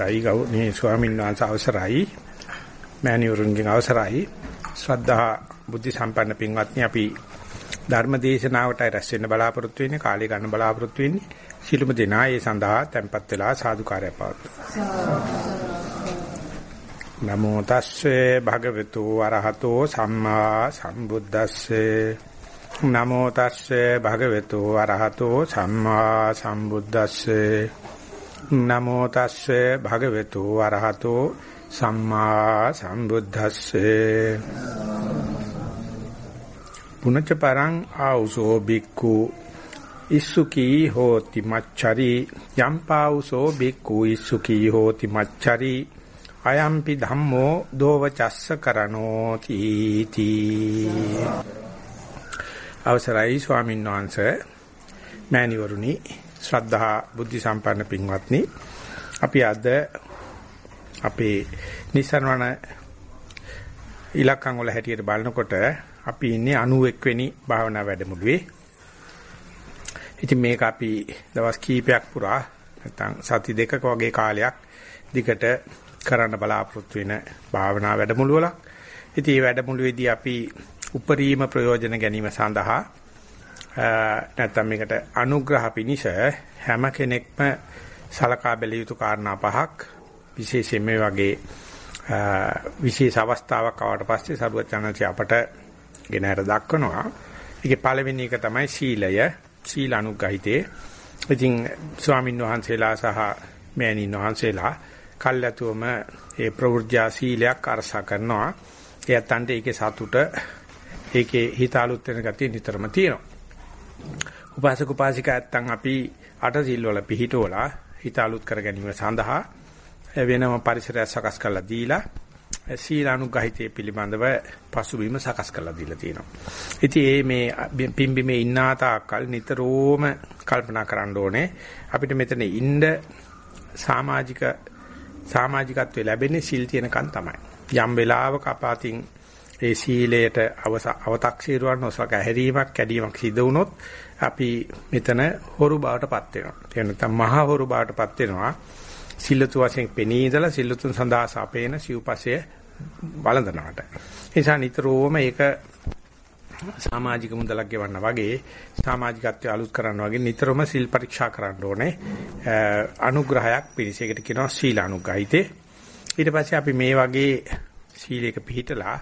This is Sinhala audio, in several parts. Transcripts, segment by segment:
අවස්ථයි ගෞරවනීය ස්වාමීන් වහන්සේ අවසරයි. මෑණිවරුන්ගෙන් අවසරයි. ශ්‍රද්ධා බුද්ධ සම්පන්න පින්වත්නි අපි ධර්ම දේශනාවට රැස් වෙන්න බලාපොරොත්තු වෙන්නේ කාලය ගන්න බලාපොරොත්තු වෙන්නේ. සිළුම දෙනා ඒ සඳහා tempත් වෙලා සාදුකාරය පවතුන නමෝ තස්සේ භගවතු වරහතෝ සම්මා සම්බුද්දස්සේ. නමෝ තස්සේ භගවතු වරහතෝ සම්මා සම්බුද්දස්සේ. නමෝ තස්සේ භගවතු වරහතෝ සම්මා සම්බුද්දස්සේ. පුනච්ච පරං ආ우සෝ බික්ඛු. ඉස්සුකී හෝති මච්චරි. යම්පා우සෝ බික්ඛු ඉස්සුකී හෝති මච්චරි. අයම්පි ධම්මෝ දෝවචස්ස කරනෝති තී. අවසරයි ස්වාමීන් වහන්සේ මෑණිවරුනි. ශ්‍රද්ධා බුද්ධ සම්පන්න පින්වත්නි අපි අද අපේ නිසරවණ ඉලක්කම් වල හැටියට බලනකොට අපි ඉන්නේ 91 වෙනි භාවනා වැඩමුළුවේ. ඉතින් මේක අපි දවස් කීපයක් පුරා නැත්නම් සති දෙකක වගේ කාලයක් දිගට කරන්න බලාපොරොත්තු වෙන භාවනා වැඩමුළුවලක්. ඉතින් මේ වැඩමුළුවේදී අපි උපරිම ප්‍රයෝජන ගැනීම සඳහා නැත්නම් මේකට අනුග්‍රහ පිනිස හැම කෙනෙක්ම සලකා බැලිය යුතු කාරණා පහක් විශේෂයෙන් මේ වගේ විශේෂ අවස්ථාවක් ආවට පස්සේ සරුවචනන්ති අපට ගෙනහැර දක්වනවා. ඒකේ පළවෙනි එක තමයි සීලය, සීල අනුගහිතේ. ඉතින් ස්වාමින් වහන්සේලා සහ මෑණින් වහන්සේලා කල්ැතුවම ඒ ප්‍රවෘජ්‍යා සීලයක් අරසා කරනවා. එයත්න්ට ඒකේ සතුට ඒකේ හිත අලුත් වෙන ගතිය නිතරම තියෙනවා. උපාසක උපාසිකා නැත්තම් අපි අට සිල් වල පිහිටෝලා හිත අලුත් කර ගැනීම සඳහා වෙනම පරිසරයක් සකස් කරලා දීලා සීලානුගහිතය පිළිබඳව පසුබිම සකස් කරලා දීලා තියෙනවා. ඉතින් මේ පිම්බිමේ ඉන්නා තාක්කල් නිතරම කල්පනා කරන්න ඕනේ අපිට මෙතන ඉන්න සමාජික සමාජිකත්වයේ ලැබෙන්නේ සිල් තියෙනකන් තමයි. යම් වෙලාවක අපාතින් ඒ සීලයට අව탁සීරුවන් නොසලක හැරීමක් කැඩීමක් සිදු වුණොත් අපි මෙතන හොරු බවටපත් වෙනවා. ඒ නැත්නම් මහා හොරු බවටපත් වෙනවා. සිල්ලතු වශයෙන් පෙනී ඉඳලා සිල්ලතුන් සඳහා සපේන සිව්පසය බලඳනකට. ඒ නිසා නිතරම ඒක සමාජික මුදලක් ගෙවන්න වගේ සමාජිකත්වය අලුත් කරන්න වගේ නිතරම සිල් පරීක්ෂා කරන්න ඕනේ. අනුග්‍රහයක් පිළිස ඒකට කියනවා සීල අනුග්‍රහිතේ. ඊට පස්සේ අපි මේ වගේ සීලයක පිළිහිටලා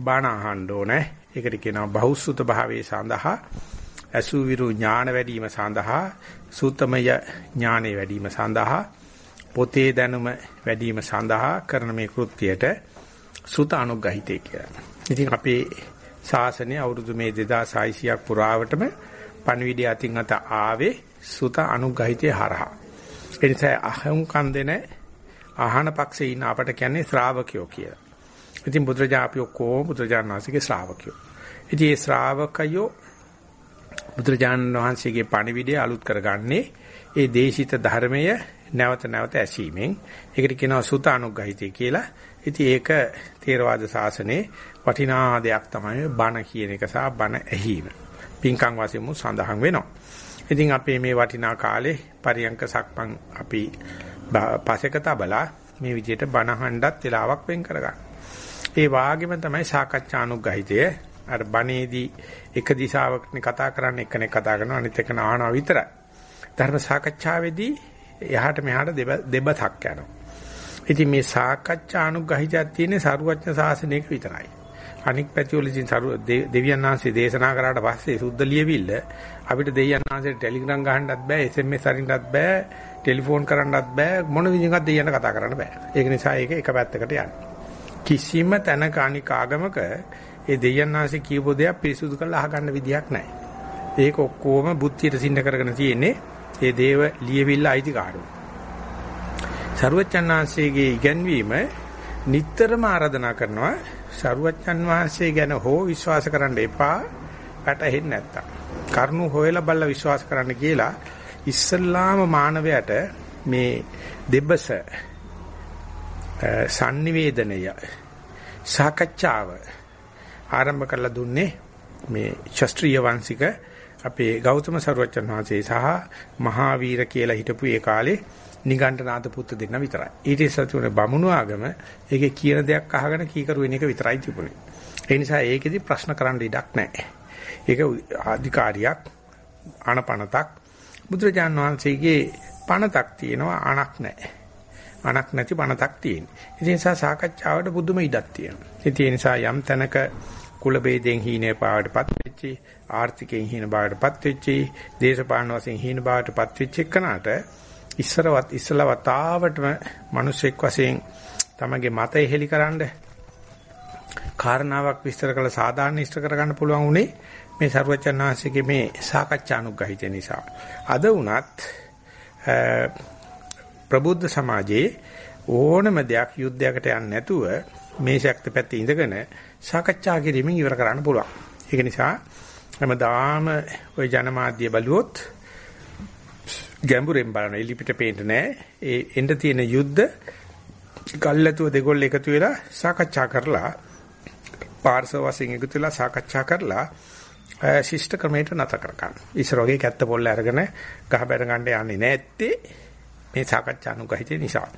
බණ අහන්න ඕනේ. ඒකට කියනවා බහුසුත භාවයේ සඳහා අසුවිරු ඥාන වැඩිම සඳහා සූතමය ඥානෙ වැඩිම සඳහා පොතේ දැනුම වැඩිම සඳහා කරන මේ කෘත්‍යයට සුත අනුග්‍රහිතය කියලා. ඉතින් අපේ ශාසනය අවුරුදු මේ 2600ක් පුරාවටම පණවිඩය අතින් අත ආවේ සුත අනුග්‍රහිතය හරහා. ඒ නිසා අහුම් කන් දෙන ආහන පක්ෂේ ඉන්න අපට කියන්නේ ශ්‍රාවකයෝ කියලා. ඉතින් බුදුරජා අපි ඔක්කොම බුදුරජාණන් වහන්සේගේ ශ්‍රාවකයෝ. ඉතින් මේ ශ්‍රාවකයෝ බුදුරජාණන් වහන්සේගේ පණිවිඩය අලුත් කරගන්නේ ඒ දේශිත ධර්මය නැවත නැවත ඇසීමෙන්. ඒකට කියනවා සුත අනුග්‍රහිතය කියලා. ඉතින් ඒක තේරවාද ශාසනයේ වටිනා දෙයක් තමයි බණ කියන එක සහ බණ ඇහිීම. පින්කම් වශයෙන් මු සඳහන් වෙනවා. ඉතින් අපේ මේ වටිනා කාලේ පරියංක සක්මන් අපි පසෙක තබලා මේ විදිහට බණ අහන්නත් වෙලාවක් වෙන් කරගන්න. ඒ වාගෙම තමයි සාකච්ඡානුග්‍රහිතය. අර බණේදී එක දිශාවකනේ කතා කරන්නේ එක්කෙනෙක් කතා කරනවා අනිත් එක නානවා විතරයි. ධර්ම සාකච්ඡාවේදී එහාට මෙහාට දෙබතක් යනවා. ඉතින් මේ සාකච්ඡානුග්‍රහිතයක් තියෙන්නේ සරුවඥ සාසනයක විතරයි. අනික් පැතිවල ඉතින් දෙවියන් වහන්සේ දේශනා කරාට පස්සේ සුද්ධ ලියවිල්ල අපිට දෙවියන් වහන්සේට ටෙලිග්‍රෑම් ගහන්නත් බෑ SMS අරින්නත් බෑ ටෙලිෆෝන් කරන්නත් බෑ මොන විදිහකට දෙයියන්ට කතා කරන්න බෑ. ඒක නිසා ඒක එක පැත්තකට යන්නේ. කිසිම තැනක අනික ආගමක ඒ දෙයයන් ආශි කියපු දේක් පිරිසුදු කරලා අහගන්න විදියක් නැහැ. ඒක ඔක්කොම බුද්ධියට සින්න කරගෙන තියෙන්නේ ඒ දේව ලියවිල්ල අයිතිකාරෝ. සරුවච්චන් වහන්සේගේ ඉගැන්වීම නිතරම ආරාධනා කරනවා සරුවච්චන් වහන්සේ ගැන හෝ විශ්වාස කරන්න එපා වැටහෙන්නේ නැත්තම්. කරුණු හොයලා බලලා විශ්වාස කරන්න කියලා ඉස්සල්ලාම මානවයට මේ දෙබස sannivedanaya සාකච්ඡාව ආරම්භ කරලා දුන්නේ මේ ශාස්ත්‍රීය වංශික අපේ ගෞතම සරුවචන් වහන්සේ සහ මහාවීර කියලා හිටපු ඒ කාලේ නිගණ්ඨනාත පුත්තු දෙන්න විතරයි. ඊට ඉස්සර තිබුණේ බමුණු ආගම ඒකේ කියන දෙයක් අහගෙන කීකරු වෙන එක විතරයි තිබුණේ. ඒ නිසා ඒකෙදි ප්‍රශ්න කරන්න ඉඩක් නැහැ. ඒක අධිකාරියක් අනපනතක් බුදුරජාන් වහන්සේගේ පනතක් තියෙනවා අණක් නැහැ. අනක් නැති බණක් තියෙන්නේ. ඒ නිසා සාකච්ඡාවට පුදුම ඉඩක් තියෙනවා. ඒ නිසා යම් තැනක කුල ભેදයෙන් හීනේ පාවටපත් වෙච්චි, ආර්ථිකයෙන් හීන බාටපත් වෙච්චි, දේශපාලන වශයෙන් හීන බාටපත් වෙච්ච එකනට ඉස්සරවත් ඉස්සලවතාවටම මිනිසෙක් වශයෙන් තමගේ මතය හෙලිකරනද කාරණාවක් විස්තර කළ සාධාරණ ඉෂ්ට කරගන්න පුළුවන් උනේ මේ සර්වචනාංශිකේ මේ සාකච්ඡානුග්‍රහිත නිසා. අද වුණත් ප්‍රබුද්ධ සමාජයේ ඕනම දෙයක් යුද්ධයකට යන්නේ නැතුව මේ ශක්ති පැත්තේ ඉඳගෙන සාකච්ඡා කිරීමෙන් ඉවර කරන්න පුළුවන්. ඒක නිසා හැමදාම ওই ජනමාධ්‍ය බලුවොත් ගැඹුරෙන් බලන එලිපිට පේන්නේ නැහැ. ඒ එන්න තියෙන යුද්ධ ගල්ලතුව දෙගොල්ල එකතු වෙලා සාකච්ඡා කරලා පාර්ශව වශයෙන් එකතු වෙලා සාකච්ඡා කරලා ශිෂ්ට ක්‍රමයට නැත කර ගන්න. ඉස්සර වගේ කැත්ත පොල්ල අරගෙන ගහ බැර ගන්න යන්නේ නැත්තේ මේ සාකච්ඡා අනුගහිතේ නිසා.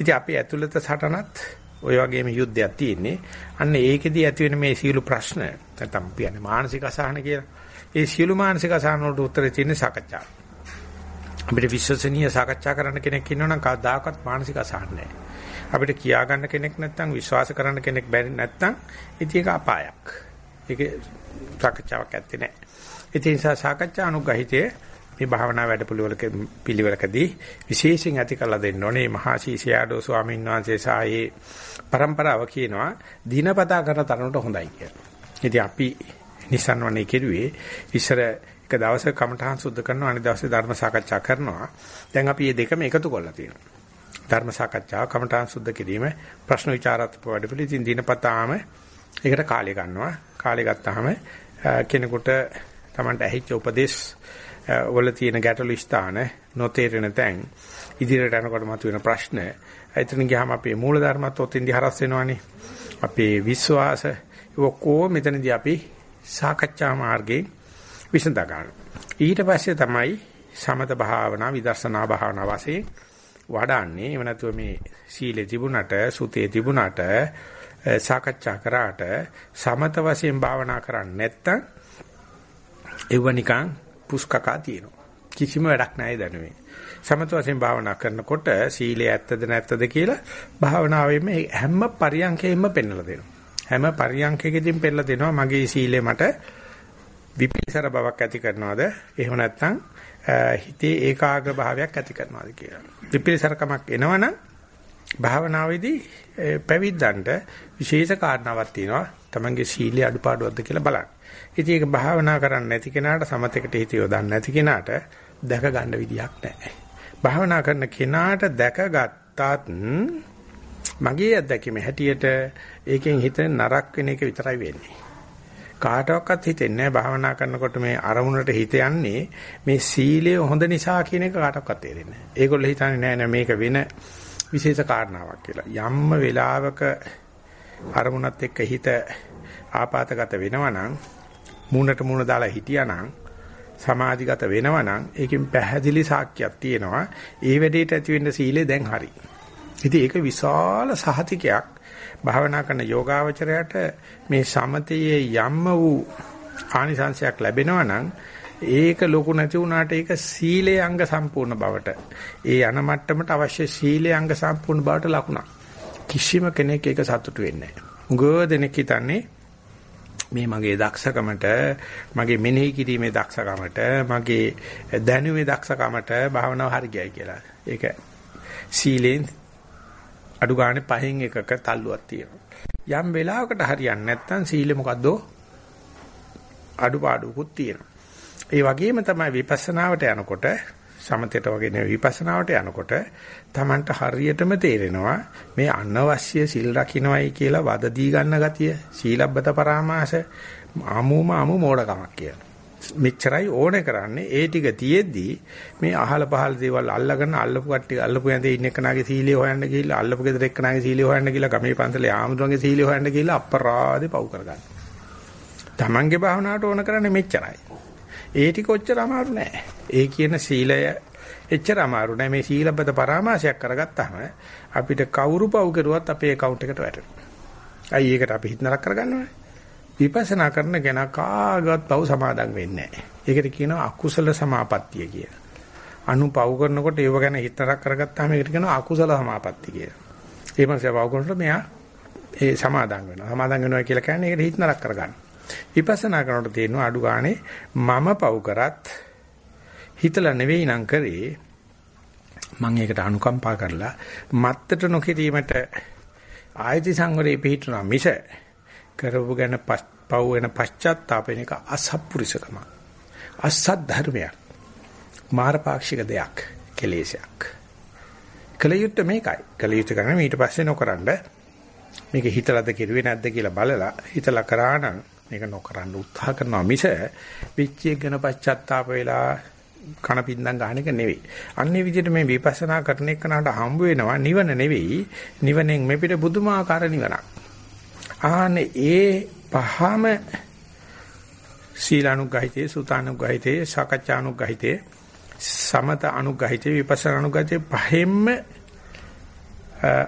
ඉතින් අපි ඇතුළත සටනත් ওই වගේම යුද්ධයක් තියෙන්නේ. අන්න ඒකෙදී ඇති වෙන මේ සියලු ප්‍රශ්න නැත්නම් කියන්නේ මානසික අසහන කියලා. ඒ සියලු මානසික අසහන වලට උත්තරේ තියෙන්නේ සාකච්ඡා. අපිට විශ්වසනීය සාකච්ඡා කරන්න කෙනෙක් ඉන්නවනම් කවදාකවත් මානසික අසහන නැහැ. අපිට කියා ගන්න කෙනෙක් නැත්නම් විශ්වාස කරන්න කෙනෙක් බැරි නැත්නම් ඉතින් ඒක අපායක්. ඒක සාකච්ඡාවක් ඇත්තේ නැහැ. ඒ නිසා සාකච්ඡා අනුගහිතයේ මේ භාවනා වැඩපිළිවෙලක පිළිවෙලකදී විශේෂයෙන් ඇති කළ දෙන්න ඕනේ මහා ශීෂයාඩෝ ස්වාමීන් වහන්සේ සායේ પરම්පරාව කියනවා දිනපතා කරන තරමට හොඳයි කියලා. ඉතින් අපි Nissan වනේ කෙරුවේ ඉස්සර එක දවසක කමඨහන් සුද්ධ කරනවා අනිත් දවසේ ධර්ම සාකච්ඡා කරනවා. දැන් අපි මේ දෙකම එකතු කරලා තියෙනවා. ධර්ම සාකච්ඡාව කමඨහන් සුද්ධ කිරීම ප්‍රශ්න විචාරාත්මක වැඩපිළිවෙල ඉතින් දිනපතාම ඒකට කාලය ගන්නවා. කාලය ගත්තාම කෙනෙකුට Tamanට ඇහිච්ච උපදේශ වල තියෙන ගැටලු ස්ථාන නොතේරෙන තැන් ඉදිරියට යනකොට මතුවෙන ප්‍රශ්න එතන ගියාම අපේ මූල ධර්මත් ඔතින්දි හරස් වෙනවනේ අපේ විශ්වාස ඔක්කොම මෙතනදී අපි සාකච්ඡා මාර්ගේ විසඳ ගන්න. ඊට පස්සේ තමයි සමත භාවනා විදර්ශනා භාවනා වශයෙන් වඩන්නේ. එව නැතුව මේ සීලේ තිබුණට සුතේ තිබුණට සාකච්ඡා කරාට සමත වශයෙන් භාවනා කරන්නේ නැත්තම් ඒව නිකන් පුස්කකා තියෙනවා. කිසිම වැඩක් නැහැ දැනුවේ. සමත වශයෙන් භාවනා කරනකොට සීලය ඇත්තද නැත්තද කියලා භාවනාවෙම හැම පරියන්කෙම පෙන්වලා දෙනවා. හැම පරියන්කෙකදීම පෙන්වලා දෙනවා මගේ සීලය මට විපිලිසර බවක් ඇති කරනවද? එහෙම නැත්නම් හිතේ ඒකාග්‍ර භාවයක් ඇති කරනවද කියලා. විපිලිසරකමක් එනවනම් භාවනාවේදී පැවිද්දන්ට විශේෂ කාරණාවක් තියෙනවා. තමන්ගේ සීලයේ අඩුපාඩුවක්ද කියලා බලන්න. ඉතින් ඒක භාවනා කරන්නේ නැති කෙනාට සමතේකට හිත යොදන්නේ නැති කෙනාට දැක ගන්න විදියක් නැහැ. භාවනා කරන කෙනාට දැකගත්තත් මගේ අත්දැකීම හැටියට ඒකෙන් හිත නරක වෙන එක විතරයි වෙන්නේ. කාටවත් හිතෙන්නේ නැහැ භාවනා කරනකොට මේ අරමුණට හිත යන්නේ මේ සීලය හොඳ නිසා කියන එක කාටවත් තේරෙන්නේ නැහැ. ඒගොල්ලෝ හිතන්නේ නෑ නෑ මේක වෙන විශේෂ කාරණාවක් කියලා. යම්ම වෙලාවක අරමුණත් එක්ක හිත ආපాతගත වෙනවා නම් මූණට මූණ දාලා හිටියානම් සමාධිගත වෙනවා නම් ඒකෙන් පැහැදිලි සාක්ෂියක් තියෙනවා. ඒ වැඩේට ඇති වෙන්න සීලය දැන් හරි. ඉතින් ඒක විශාල සහතිකයක් භාවනා කරන යෝගාවචරයට මේ සමතයේ යම්ම වූ ආනිසංශයක් ලැබෙනවා නම් ඒක ලොකු නැති වුණාට ඒක සීලේ අංග සම්පූර්ණ බවට ඒ යන මට්ටමට අවශ්‍ය සීලේ අංග සම්පූර්ණ බවට ලකුණක් කිසිම කෙනෙක් ඒක සතුටු වෙන්නේ නැහැ. උගව දෙනෙක් හිතන්නේ මේ මගේ දක්ෂකමට මගේ මෙනෙහි කිරීමේ දක්ෂකමට මගේ දැනුමේ දක්ෂකමට භාවනාව හරියයි කියලා. ඒක සීලෙන් අඩු ගානේ පහෙන් එකක තල්ලුවක් තියෙනවා. යම් වෙලාවකට හරියන්නේ නැත්නම් සීලෙ මොකද්ද? අඩුපාඩුකුත් තියෙනවා. ඒ වගේම තමයි විපස්සනාවට යනකොට සමතේට වගේ නෙවෙයි විපස්සනාවට යනකොට Tamanට හරියටම තේරෙනවා මේ අනවශ්‍ය සිල් රකින්නයි කියලා වද දී ගන්න ගතිය සීලබ්බත පරාමාස අමුම අමු මෝඩකමක් කියලා. මෙච්චරයි ඕනේ කරන්නේ ඒ ටික තියෙද්දී මේ අහල පහල දේවල් අල්ලගෙන අල්ලපු කට්ටිය අල්ලපු ඇඳේ ඉන්න එකනාගේ සීලිය හොයන්න ගිහිල්ලා අල්ලපු ගෙදර එක්කනාගේ සීලිය හොයන්න ගිහිල්ලා ගමේ පන්සලේ ආමුදුරන්ගේ සීලිය හොයන්න ගිහිල්ලා අපරාධේ පව් කරගන්න. Tamange භාවනාවට ඕන කරන්නේ මෙච්චරයි. ඒ ටික ඔච්චර අමාරු නෑ. ඒ කියන සීලය එච්චර අමාරු නෑ මේ සීලබ්බත පරාමාසයක් කරගත්තාම අපිට කවුරු පව් කරුවත් අපේ account එකට වැටෙනවා. අයි ඒකට අපි හිත නරක කරගන්නවනේ. විපස්සනා කරන කෙනා කාගවත් පව් සමාදන් වෙන්නේ නෑ. ඒකට කියනවා අකුසල සමාපත්තිය කියලා. අනු පව් කරනකොට ඒව ගැන හිත නරක කරගත්තාම ඒකට කියනවා අකුසල සමාපත්තිය කියලා. ඒ මාසේ පව් කරනකොට මෙයා ඒ සමාදන් වෙනවා. සමාදන් වෙනවා කියලා කියන්නේ ඒකට හිත නරක කරගන්න. විපස්සනා කරනකොට තේරෙනවා අඩු ගානේ මම පව් කරත් හිතලා නෙවෙයි නම් කරේ මම ඒකට අනුකම්පා කරලා මත්තට නොකිරීමට ආයති සංවරේ පිහිටුනා මිස කරපු ගැන පව් වෙන පශ්චාත්තාපෙන එක අසත්පුරුෂකම. අසත් ධර්මයක් මාරපාක්ෂික දෙයක්. කෙලෙසයක්. කලියුත් මේකයි. කලියුත් කරන්නේ ඊට පස්සේ නොකරනද මේක හිතලද කෙරුවේ නැද්ද කියලා බලලා හිතලා කරා නම් මේක නොකරන්න උත්සාහ කරනවා මිස පිච්චියක් ගැන පශ්චාත්තාප වෙලා කන පින්දම් ගන්න එක නෙවෙයි. අන්නේ විදිහට මේ විපස්සනා කරන එකනට හම්බ වෙනවා නිවන නෙවෙයි. නිවනෙන් මෙපිට බුදුමාකාර නිවනක්. ආනේ ඒ පහම සීලානුගහිතේ සුතානුගහිතේ සාකච්ඡානුගහිතේ සමත අනුගහිතේ විපස්සනා අනුගහිතේ පහෙන්ම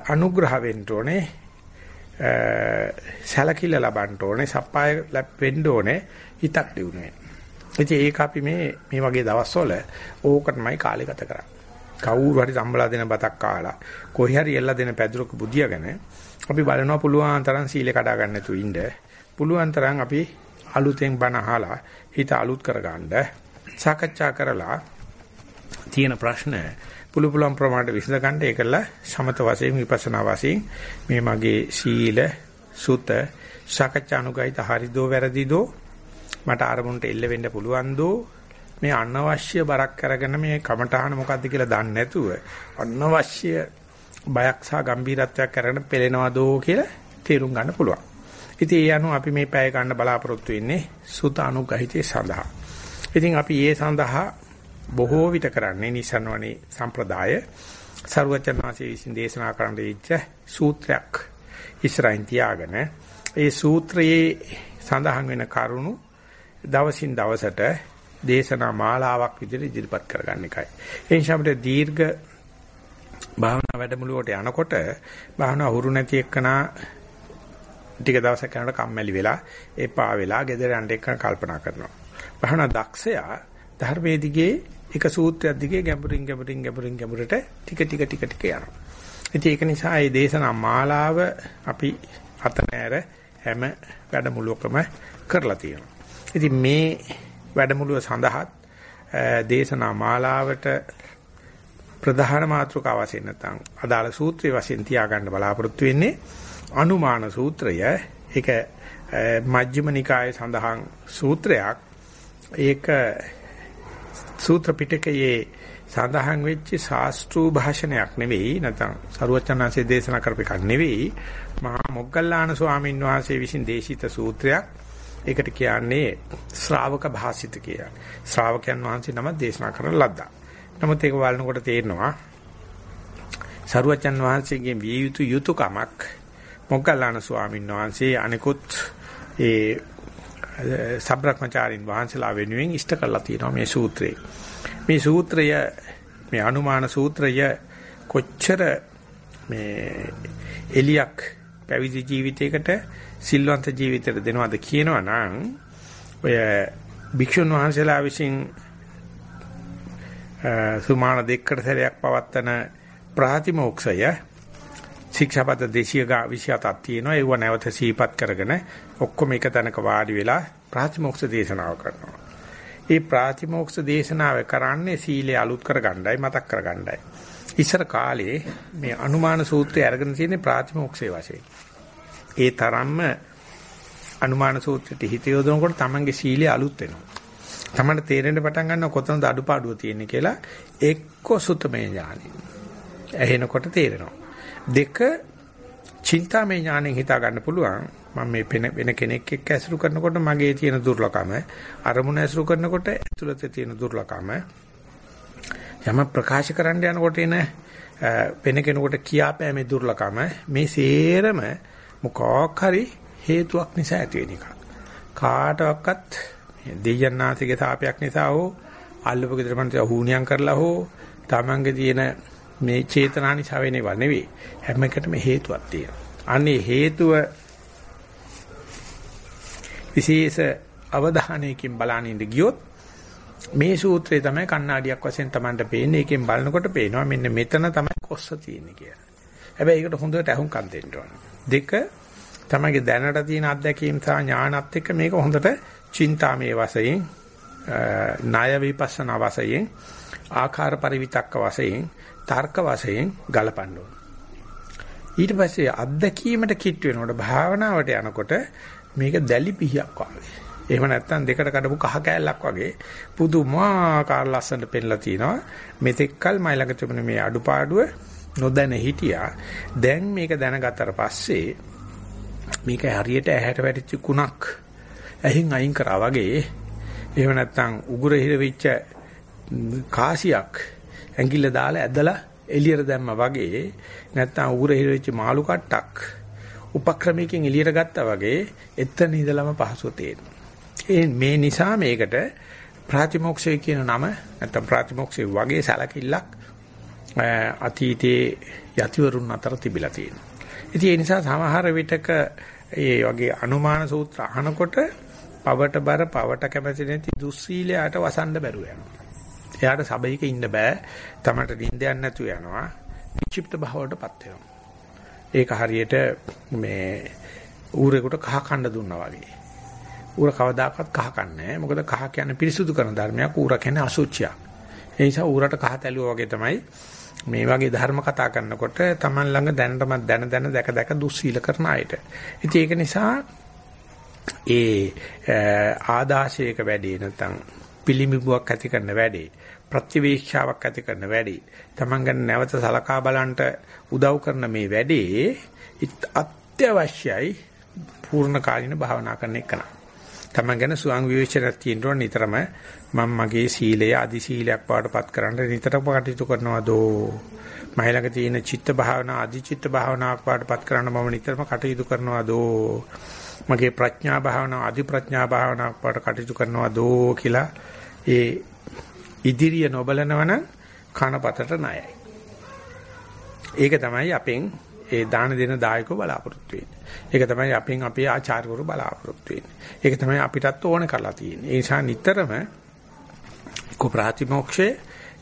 අනුග්‍රහ වෙන්න ඕනේ සැලකිල්ල ලබන්න ඕනේ සප්පාය ලැබෙන්න ඕනේ හිතක් දිනුනේ. ඉතින් ඒක අපි මේ මේ වගේ දවස්වල ඕකටමයි කාලය ගත කරන්නේ. කවුරු හරි සම්බලා දෙන බතක් කාලා කොහේ හරි එල්ල දෙන පැදුරක බුදියාගෙන අපි බලනවා පුළුවන් තරම් සීලේ කඩා ගන්න නැතුව ඉන්න. පුළුවන් තරම් අපි අලුතෙන් බණ අහලා හිත අලුත් කරගන්න සාකච්ඡා කරලා තියෙන ප්‍රශ්න පුළු පුළුවන් ප්‍රමාණයට විසඳ ගන්න ඒකල සමත වශයෙන් විපස්සනා වශයෙන් මේ මගේ සීල සුත සාකච්ඡානුගායිත හරිදෝ වැරදිදෝ මට අරමුණට එල්ල වෙන්න පුළුවන් දෝ මේ අනවශ්‍ය බරක් අරගෙන මේ කමඨාන මොකද්ද කියලා දන්නේ නැතුව අනවශ්‍ය බයක් සහ ගම්බීරත්වයක් අරගෙන පෙළෙනවදෝ කියලා තේරුම් ගන්න පුළුවන්. ඉතින් ඒ අනුව අපි මේ පැය ගන්න බලාපොරොත්තු වෙන්නේ සුත අනුගහිතේ සඳහා. ඉතින් අපි ඒ සඳහා බොහෝ විට කරන්නේ නිසන්වනේ සම්ප්‍රදාය ਸਰවචනාසේ විසින් දේශනා කරන්න දීච්ච සූත්‍රයක් ඉස්සරහින් තියාගෙන ඒ සූත්‍රයේ සඳහන් වෙන කරුණු දවසින් දවසට දේශනා මාලාවක් විදිහට ඉදිරිපත් කරගන්න එකයි. ඒ නිසා අපිට දීර්ඝ භාවනා වැඩමුළුවට යනකොට භාවනා හුරු නැති එක්කනා ටික දවසක් යනකොට කම්මැලි වෙලා එපා වෙලා ගෙදර යන්න එක්ක කල්පනා කරනවා. භාවනා දක්ෂයා ධර්මයේ දිගේ එක සූත්‍රයක් දිගේ ගැඹුරින් ගැඹුරින් ගැඹුරින් ගැඹුරට ටික ටික ටික ටික යනවා. ඉතින් ඒක නිසා මේ දේශනා මාලාව අපි අත නෑර හැම වැඩමුළුවකම කරලා තියෙනවා. ඉතින් මේ වැඩමුළුව සඳහාත් දේශනා මාලාවට ප්‍රධාන මාතෘකාව වශයෙන් නැත්නම් අදාළ සූත්‍රයේ වශයෙන් තියාගන්න බලාපොරොත්තු වෙන්නේ අනුමාන සූත්‍රය. ඒක මජ්ක්‍ධිම නිකායේ සඳහන් සූත්‍රයක්. ඒක සූත්‍ර පිටකයේ සඳහන් වෙච්ච ශාස්ත්‍රීය භාෂණයක් නෙවෙයි නැත්නම් සරුවචනාංශයේ දේශනා කරපු එකක් නෙවෙයි මහා මොග්ගල්ලාන ස්වාමීන් වහන්සේ විසින් දේශිත සූත්‍රයක් ඒකට කියන්නේ ශ්‍රාවක භාසිත කියලා. ශ්‍රාවකයන් වහන්සේ නම දේශනා කරන ලද්දා. නමුත් ඒක බලනකොට තේරෙනවා සරුවචන් වහන්සේගේ විය යුතු යුතුයකමක් මොග්ගල්ලාන ස්වාමීන් වහන්සේ අනිකුත් ඒ සබ්‍රක්‍මචාරින් වහන්සේලා වෙනුවෙන් ඉෂ්ට කරලා තියෙනවා මේ සූත්‍රේ. මේ සූත්‍රය මේ අනුමාන සූත්‍රය කොච්චර මේ එලියක් පැවිදි ජීවිතයකට සිල්වන්ත ජීවිතයට දෙනවද කියනවා නම් ඔය භික්ෂුන් වහන්සේලා විසින් සුමාන දෙකකට සැරයක් පවත්තන ප්‍රාතිමෝක්ෂය ශික්ෂාපද 227ක් තියෙනවා ඒව නැවත සීපත් කරගෙන ඔක්කොම එක තැනක වාඩි වෙලා ප්‍රාතිමෝක්ෂ දේශනාව කරනවා. ඒ ප්‍රාතිමෝක්ෂ දේශනාව කරන්නේ සීලය අලුත් කරගන්නයි මතක් කරගන්නයි. ඉස්සර කාලේ මේ අනුමාන සූත්‍රය අරගෙන තියෙන්නේ ප්‍රාතිමෝක්ෂයේ වශයෙන්. ඒ තරම්ම අනුමාන සූත්‍රයට හිත යොදනකොට තමන්ගේ සීලය අලුත් වෙනවා. තමන්ට තේරෙන්න පටන් ගන්නවා කොතනද අඩුපාඩුව තියෙන්නේ කියලා එක්ක සුතමේ ඥානෙ. ඇහෙනකොට තේරෙනවා. දෙක චින්තාමය ඥාණයෙන් හිතා ගන්න පුළුවන් මම මේ වෙන කෙනෙක් එක්ක ඇසුරු කරනකොට මගේ තියෙන දුර්ලභකම අරමුණ ඇසුරු කරනකොට ඇතුළත තියෙන දුර්ලභකම යම ප්‍රකාශ කරන්න යනකොට එන වෙන කෙනෙකුට කියාපෑමේ දුර්ලභකම මේ සේරම මොකක් හරි හේතුවක් නිසා ඇති වෙන එක. කාටවත් දෙයයන්ාතිගේ තාපයක් නිසා හෝ අල්ලපු ගෙදර මන්ට හුණියම් කරලා හෝ තමන්ගේ තියෙන මේ චේතනා නිසා වෙනව නෙවෙයි. හැම එකටම හේතුවක් තියෙනවා. අනේ හේතුව විශේෂ අවධානයකින් බලනින්න ගියොත් මේ සූත්‍රය තමයි කණ්ණාඩියක් වශයෙන් Tamanට පේන්නේ. ඒකෙන් බලනකොට පේනවා මෙන්න මෙතන තමයි කොස්ස තියෙන්නේ කියලා. හැබැයි ඒකට හොඳට අහුම්කම් දෙන්න ඕන. දෙක තමයිගේ දැනට තියෙන අත්දැකීම් සහ ඥානත් එක්ක මේක හොඳට චින්තාමේ වශයෙන් ණය විපස්සනා වශයෙන් ආකාර පරිවිතක්ක වශයෙන් තර්ක වශයෙන් ගලපන්න ඕන. ඊට පස්සේ අත්දැකීමට කිට් වෙනකොට භාවනාවට යනකොට මේක දැලි පිහියක් වගේ. එහෙම නැත්නම් දෙකට කඩපු කහ කෑල්ලක් වගේ පුදුමාකාර ලස්සනට පෙන්ලා තිනවා. මෙතෙක්කල් මයි ළඟ තිබුණ මේ අඩුපාඩුව නොදැන හිටියා. දැන් මේක දැනගත්තට පස්සේ මේක හරියට ඇහැට වැටිච්ච කුණක් ඇහින් අයින් කරා වගේ එහෙම නැත්නම් උගුර හිරවිච්ච කාසියක් ඇඟිල්ල දාලා ඇදලා එළියට දැම්මා වගේ නැත්නම් උගුර හිරවිච්ච මාළු කට්ටක් උපක්‍රමයකින් එළියට ගත්තා වගේ එතන ඉඳලම පහසුව තේරෙනවා. ඒ මේ නිසා මේකට ප්‍රාතිමෝක්ෂය කියන නම නැත්නම් ප්‍රාතිමෝක්ෂය වගේ සැලකිල්ලක් අතීතයේ යතිවරුන් අතර තිබිලා තියෙනවා. ඉතින් ඒ නිසා සමහර විටක ඒ වගේ අනුමාන සූත්‍ර අහනකොට පවට බර පවට කැමති නැති දුස්සීලයට වසන්න බැරුව යනවා. එයාට සබයික ඉන්න බෑ. තමට නිින්දයක් නැතුව යනවා. විචිප්ත භාවයටපත් වෙනවා. ඒක හරියට මේ ඌරෙකුට කහ කන්න දුන්නා වගේ. ඌර කවදාකවත් කහ කන්නේ මොකද කහ කියන්නේ පිරිසුදු කරන ධර්මයක් ඌර කියන්නේ අසුචියක්. ඒ නිසා ඌරට කහ තැලුවා වගේ තමයි මේ වගේ ධර්ම කතා කරනකොට Taman ළඟ දැනටමත් දැන දැන දැක දැක දුස්සීල කරන අයට. ඉතින් ඒක නිසා ඒ ආදාශයක වැඩි නැත්නම් පිළිමිබුවක් ඇති කරන වැඩි ප්‍රතිවීක්ෂාවක් ඇති කරන වැඩි. Taman ගැන නැවත සලකා බලන්න උදව් කරන මේ වැඩේ අත්‍යවශ්‍යයි පූර්ණ කාලින භාවනා කරන එක නා. තමන් ගැන සුවං විවේචනයක් තියෙන්න ඕන නිතරම මම මගේ සීලය අදි සීලයක් පාඩපත් කරන්න නිතරම කටයුතු කරනවාදෝ? මහිලක තියෙන චිත්ත භාවනා අදි චිත්ත භාවනාවක් පාඩපත් කරන්න මම නිතරම කටයුතු කරනවාදෝ? මගේ ප්‍රඥා භාවනා අදි ප්‍රඥා භාවනාවක් පාඩ කටයුතු කරනවාදෝ කියලා ඒ ඉදිරිය නොබලනවන කනපතට ණයයි ඒක තමයි අපෙන් ඒ දාන දෙන දායකව බලාපොරොත්තු වෙන්නේ. ඒක තමයි අපෙන් අපේ ආචාර්යවරු බලාපොරොත්තු වෙන්නේ. ඒක තමයි අපිටත් ඕන කරලා තියෙන්නේ. ඒ නිසා නිතරම කො ප්‍රාතිමෝක්ෂය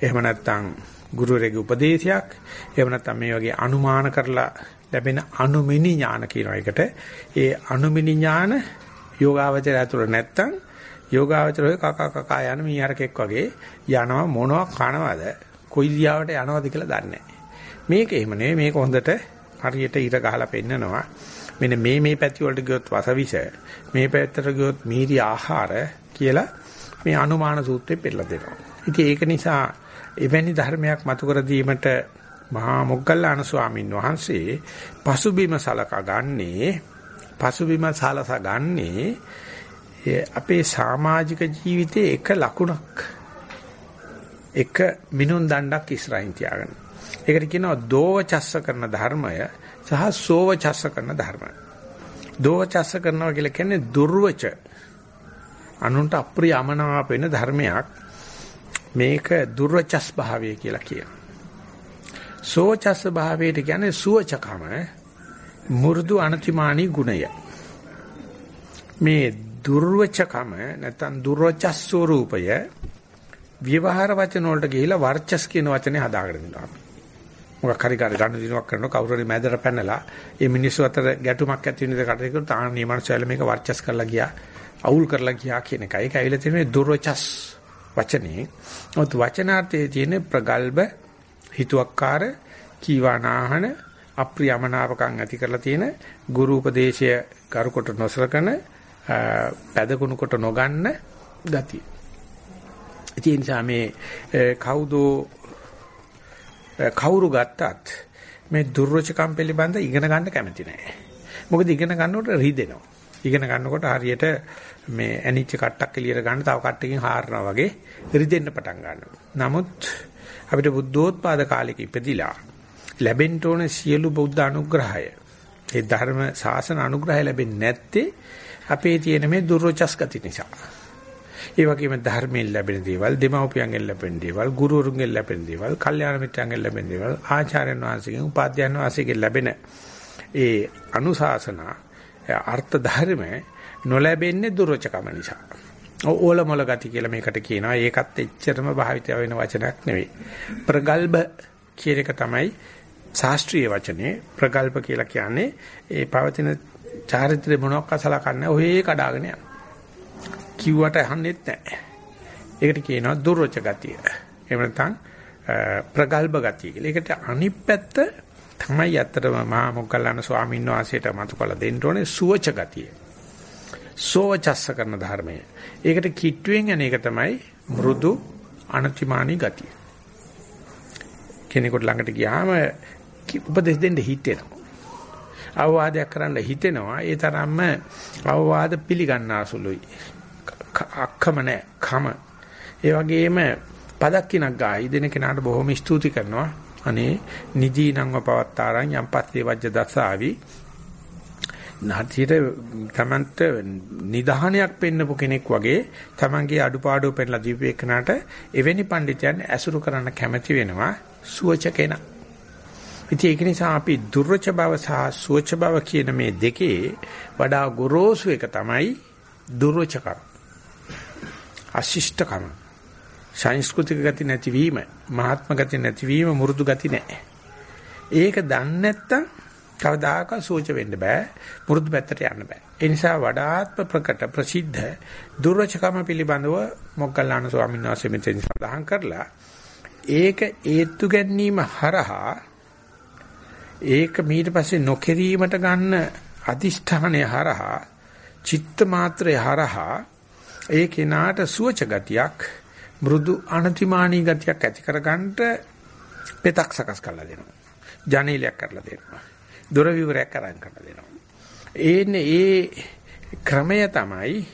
එහෙම නැත්නම් ගුරුවරයෙකුගේ උපදේශයක් එහෙම නැත්නම් මේ වගේ අනුමාන කරලා ලැබෙන අනුමිනි ඥාන කියන එකට ඒ අනුමිනි ඥාන යෝගාවචරය ඇතුළ නැත්තම් යෝගාවචරය කකා කකා යන මීහරකෙක් වගේ යනවා මොනවා කනවද කොයි දියාවට යනවද කියලා දන්නේ මේක එහෙම නෙවෙයි මේක හොඳට හරියට ඉර ගහලා පෙන්නනවා. මෙන්න මේ මේ පැති වලට ගියොත් වසවිස, මේ පැත්තට ගියොත් මීරි ආහාර කියලා මේ අනුමාන සූත්‍රය පෙන්නලා දෙනවා. ඉතින් ඒක නිසා එවැනි ධර්මයක් මතු කර දීමට මහා මොග්ගල්ලාන ස්වාමීන් වහන්සේ පසුබිම සලකා ගන්නේ පසුබිම සලසා ගන්නේ අපේ සමාජික ජීවිතයේ එක ලකුණක් එක මිනුම් දණ්ඩක් ඉස්සරහින් තියාගන්න. ඒකට කියනවා දෝවචස්ස කරන ධර්මය සහ සෝවචස්ස කරන ධර්මය. දෝවචස්ස කරනවා කියලා කියන්නේ දුර්වච අනුන්ට අප්‍රිය අමනාප වෙන ධර්මයක්. මේක දුර්වචස් භාවය කියලා කියනවා. සෝවචස්ස භාවයට කියන්නේ සුවචකම මු르දු අනතිමානී ගුණය. මේ දුර්වචකම නැත්නම් දුර්වචස් ස්වરૂපය ව්‍යවහාර වචන වලට ගිහිලා වර්චස් කියන වචනේ හදාගෙන දෙනවා. මොකක් හරි කාර්ය ගන්න දිනුවක් කරනවා කවුරු හරි මැදට පැනලා ඒ මිනිස්සු අතර ගැටුමක් ඇති වෙන විදිහට කටයුතු කරන තාන නියමනසයල මේක වර්චස් කරලා ගියා අවුල් කරලා ගියා කියන එකයි. ඒක ඇවිල්ලා තියෙන්නේ දුර්වචස් වචනේ. ඔත් වචනාර්ථයේ තියෙන ප්‍රගල්භ හිතුවක්කාර කීවානාහන අප්‍රියමනාපකම් ඇති කරලා තියෙන ගුරු උපදේශය කරුකොට නොසලකන පැදකුණු කොට නොගන්න ගතිය. ඒ නිසා මේ කවුදෝ කවුරු ගත්තත් මේ දුර්වචකම් පිළිබඳ ඉගෙන ගන්න කැමති නැහැ. මොකද ඉගෙන ගන්නකොට රිදෙනවා. ඉගෙන ගන්නකොට හරියට මේ ඇනිච්ච කට්ටක් එළියට ගන්න තව කට්ටකින් හාරනවා වගේ රිදෙන්න පටන් ගන්නවා. නමුත් අපිට බුද්ධෝත්පාද කාලෙක ඉපදිලා ලැබෙන්න ඕන සියලු බුද්ධ අනුග්‍රහය ඒ ධර්ම ශාසන අනුග්‍රහය ලැබෙන්නේ නැත්තේ අපේ තියෙන මේ දුර්වචස් ගති නිසා. ඒ වගේම ධර්මයෙන් ලැබෙන දේවල්, දෙමව්පියන්ගෙන් ලැබෙන දේවල්, ගුරුවරුන්ගෙන් ලැබෙන දේවල්, කල්යාණ මිත්‍රයන්ගෙන් ලැබෙන දේවල්, ආචාර්යයන් වහන්සේගෙන්, උපාධ්‍යයන් වහන්සේගෙන් ලැබෙන ඒ අනුශාසනා අර්ථ ධර්ම නොලැබෙන්නේ දුර්වචකම නිසා. ඕල මොල ගති කියලා මේකට කියනවා. ඒකත් එච්චරම භාවිත වෙන වචනයක් නෙවෙයි. ප්‍රගල්භ කියන එක තමයි ශාස්ත්‍රීය වචනේ ප්‍රගල්ප කියලා කියන්නේ ඒ පවතින චාරිත්‍රය මොනවක් අසලකන්නේ ඔහේ කඩාගෙන යන. කිව්වට අහන්නෙත් නැහැ. ඒකට කියනවා දුර්වච ගතිය. එහෙම නැත්නම් ප්‍රගල්භ ගතිය කියලා. ඒකට අනිත් පැත්ත තමයි ඇත්තටම මහා මොග්ගල්ලාන ස්වාමීන් වහන්සේට මතු කළ දෙන්න ඕනේ සුවච ගතිය. සෝවචස්ස කරන ධර්මය. ඒකට කිට්ටුවෙන් යන එක තමයි මෘදු අනතිමානී ගතිය. කෙනෙකුට ළඟට ගියාම උපදෙස් දෙන්න හිතෙනවා. අවවාදයක් කරන්න හිතෙනවා. ඒ තරම්ම අවවාද පිළිගන්නාසුලුයි. අක්කම නැහැ. කම. ඒ වගේම පදක්කිනක් ගායි දෙන කෙනාට බොහොම ස්තුති කරනවා. අනේ නිදීනංව පවත්තාරං යම් පස්සේ වජ්‍ය දසාවි නැතිර තමන්ට නිදහනයක් පෙන්නපු කෙනෙක් වගේ තමන්ගේ අඩුපාඩු පෙන්නලා දීපු එකනට එවැනි පඬිතුයන් ඇසුරු කරන්න කැමැති වෙනවා සුවච කෙනා. ඉතින් ඒක නිසා අපි දුර්වච බව සහ සුවච බව කියන මේ දෙකේ වඩා ගොරෝසු එක තමයි දුර්වචකම. අශිෂ්ටකම. සංස්කෘතික ගති නැතිවීම, මහාත්ම ගති නැතිවීම, මුරුදු ගති නැහැ. ඒක දන්නේ නැත්තම් කවදාකවත් සෝච වෙන්න බෑ. මුරුදු පැත්තට යන්න බෑ. ඒ නිසා වඩාත්ම ප්‍රකට ප්‍රසිද්ධ දුර්වචකම පිළිබඳව මොග්ගල්ලාන ස්වාමීන් වහන්සේ මෙතෙන් සඳහන් කරලා ඒක ඒත්තු ගැනීම හරහා ඒක ඊට පස්සේ නොකිරීමට ගන්න අදිෂ්ඨානය හරහා චිත්ත මාත්‍රය හරහා ඒ කෙනාට සුවච ගතියක් මෘදු අනතිමානී ගතියක් ඇති කරගන්නට පෙතක් සකස් කරලා දෙනවා. ජනේලයක් කරලා දෙනවා. දොර විවරයක් අරන් කරලා දෙනවා. ඒන්නේ ඒ ක්‍රමය තමයි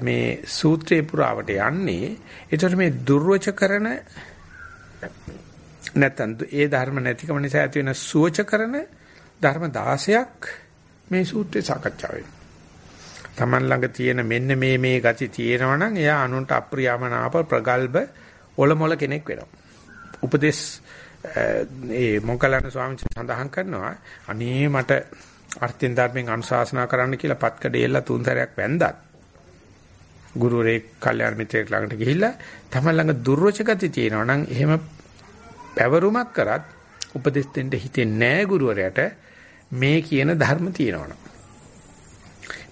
මේ සූත්‍රේ පුරාවට යන්නේ. ඒතර මේ දුර්වච කරන නැත්නම් ඒ ධර්ම නැතිකම නිසා ඇති වෙන සුවච කරන ධර්ම 16ක් මේ සූත්‍රේ සාකච්ඡා වෙනවා. Taman ළඟ තියෙන මෙන්න මේ මේ ගති තියෙනවා නම් එයා අනුන්ට අප්‍රියමනාප ප්‍රගල්භ ඔලොමොල කෙනෙක් වෙනවා. උපදේශ ඒ මොග්ගලණ ස්වාමීන් වහන්සේ සඳහන් කරනවා අනේ මට අර්ථින් ධර්මෙන් අනුශාසනා කරන්න කියලා පත්කඩේලා තුන් සැරයක් වැන්දත් ගුරුරේ කල්යාණ මිත්‍රයෙක් ළඟට ගිහිල්ලා තමයි ළඟ දුර්වච ගති තියෙනවා නම් එහෙම පැවරුමක් කරත් උපදෙස් දෙන්න හිතෙන්නේ නැහැ ගුරුවරයාට මේ කියන ධර්ම තියෙනවනම්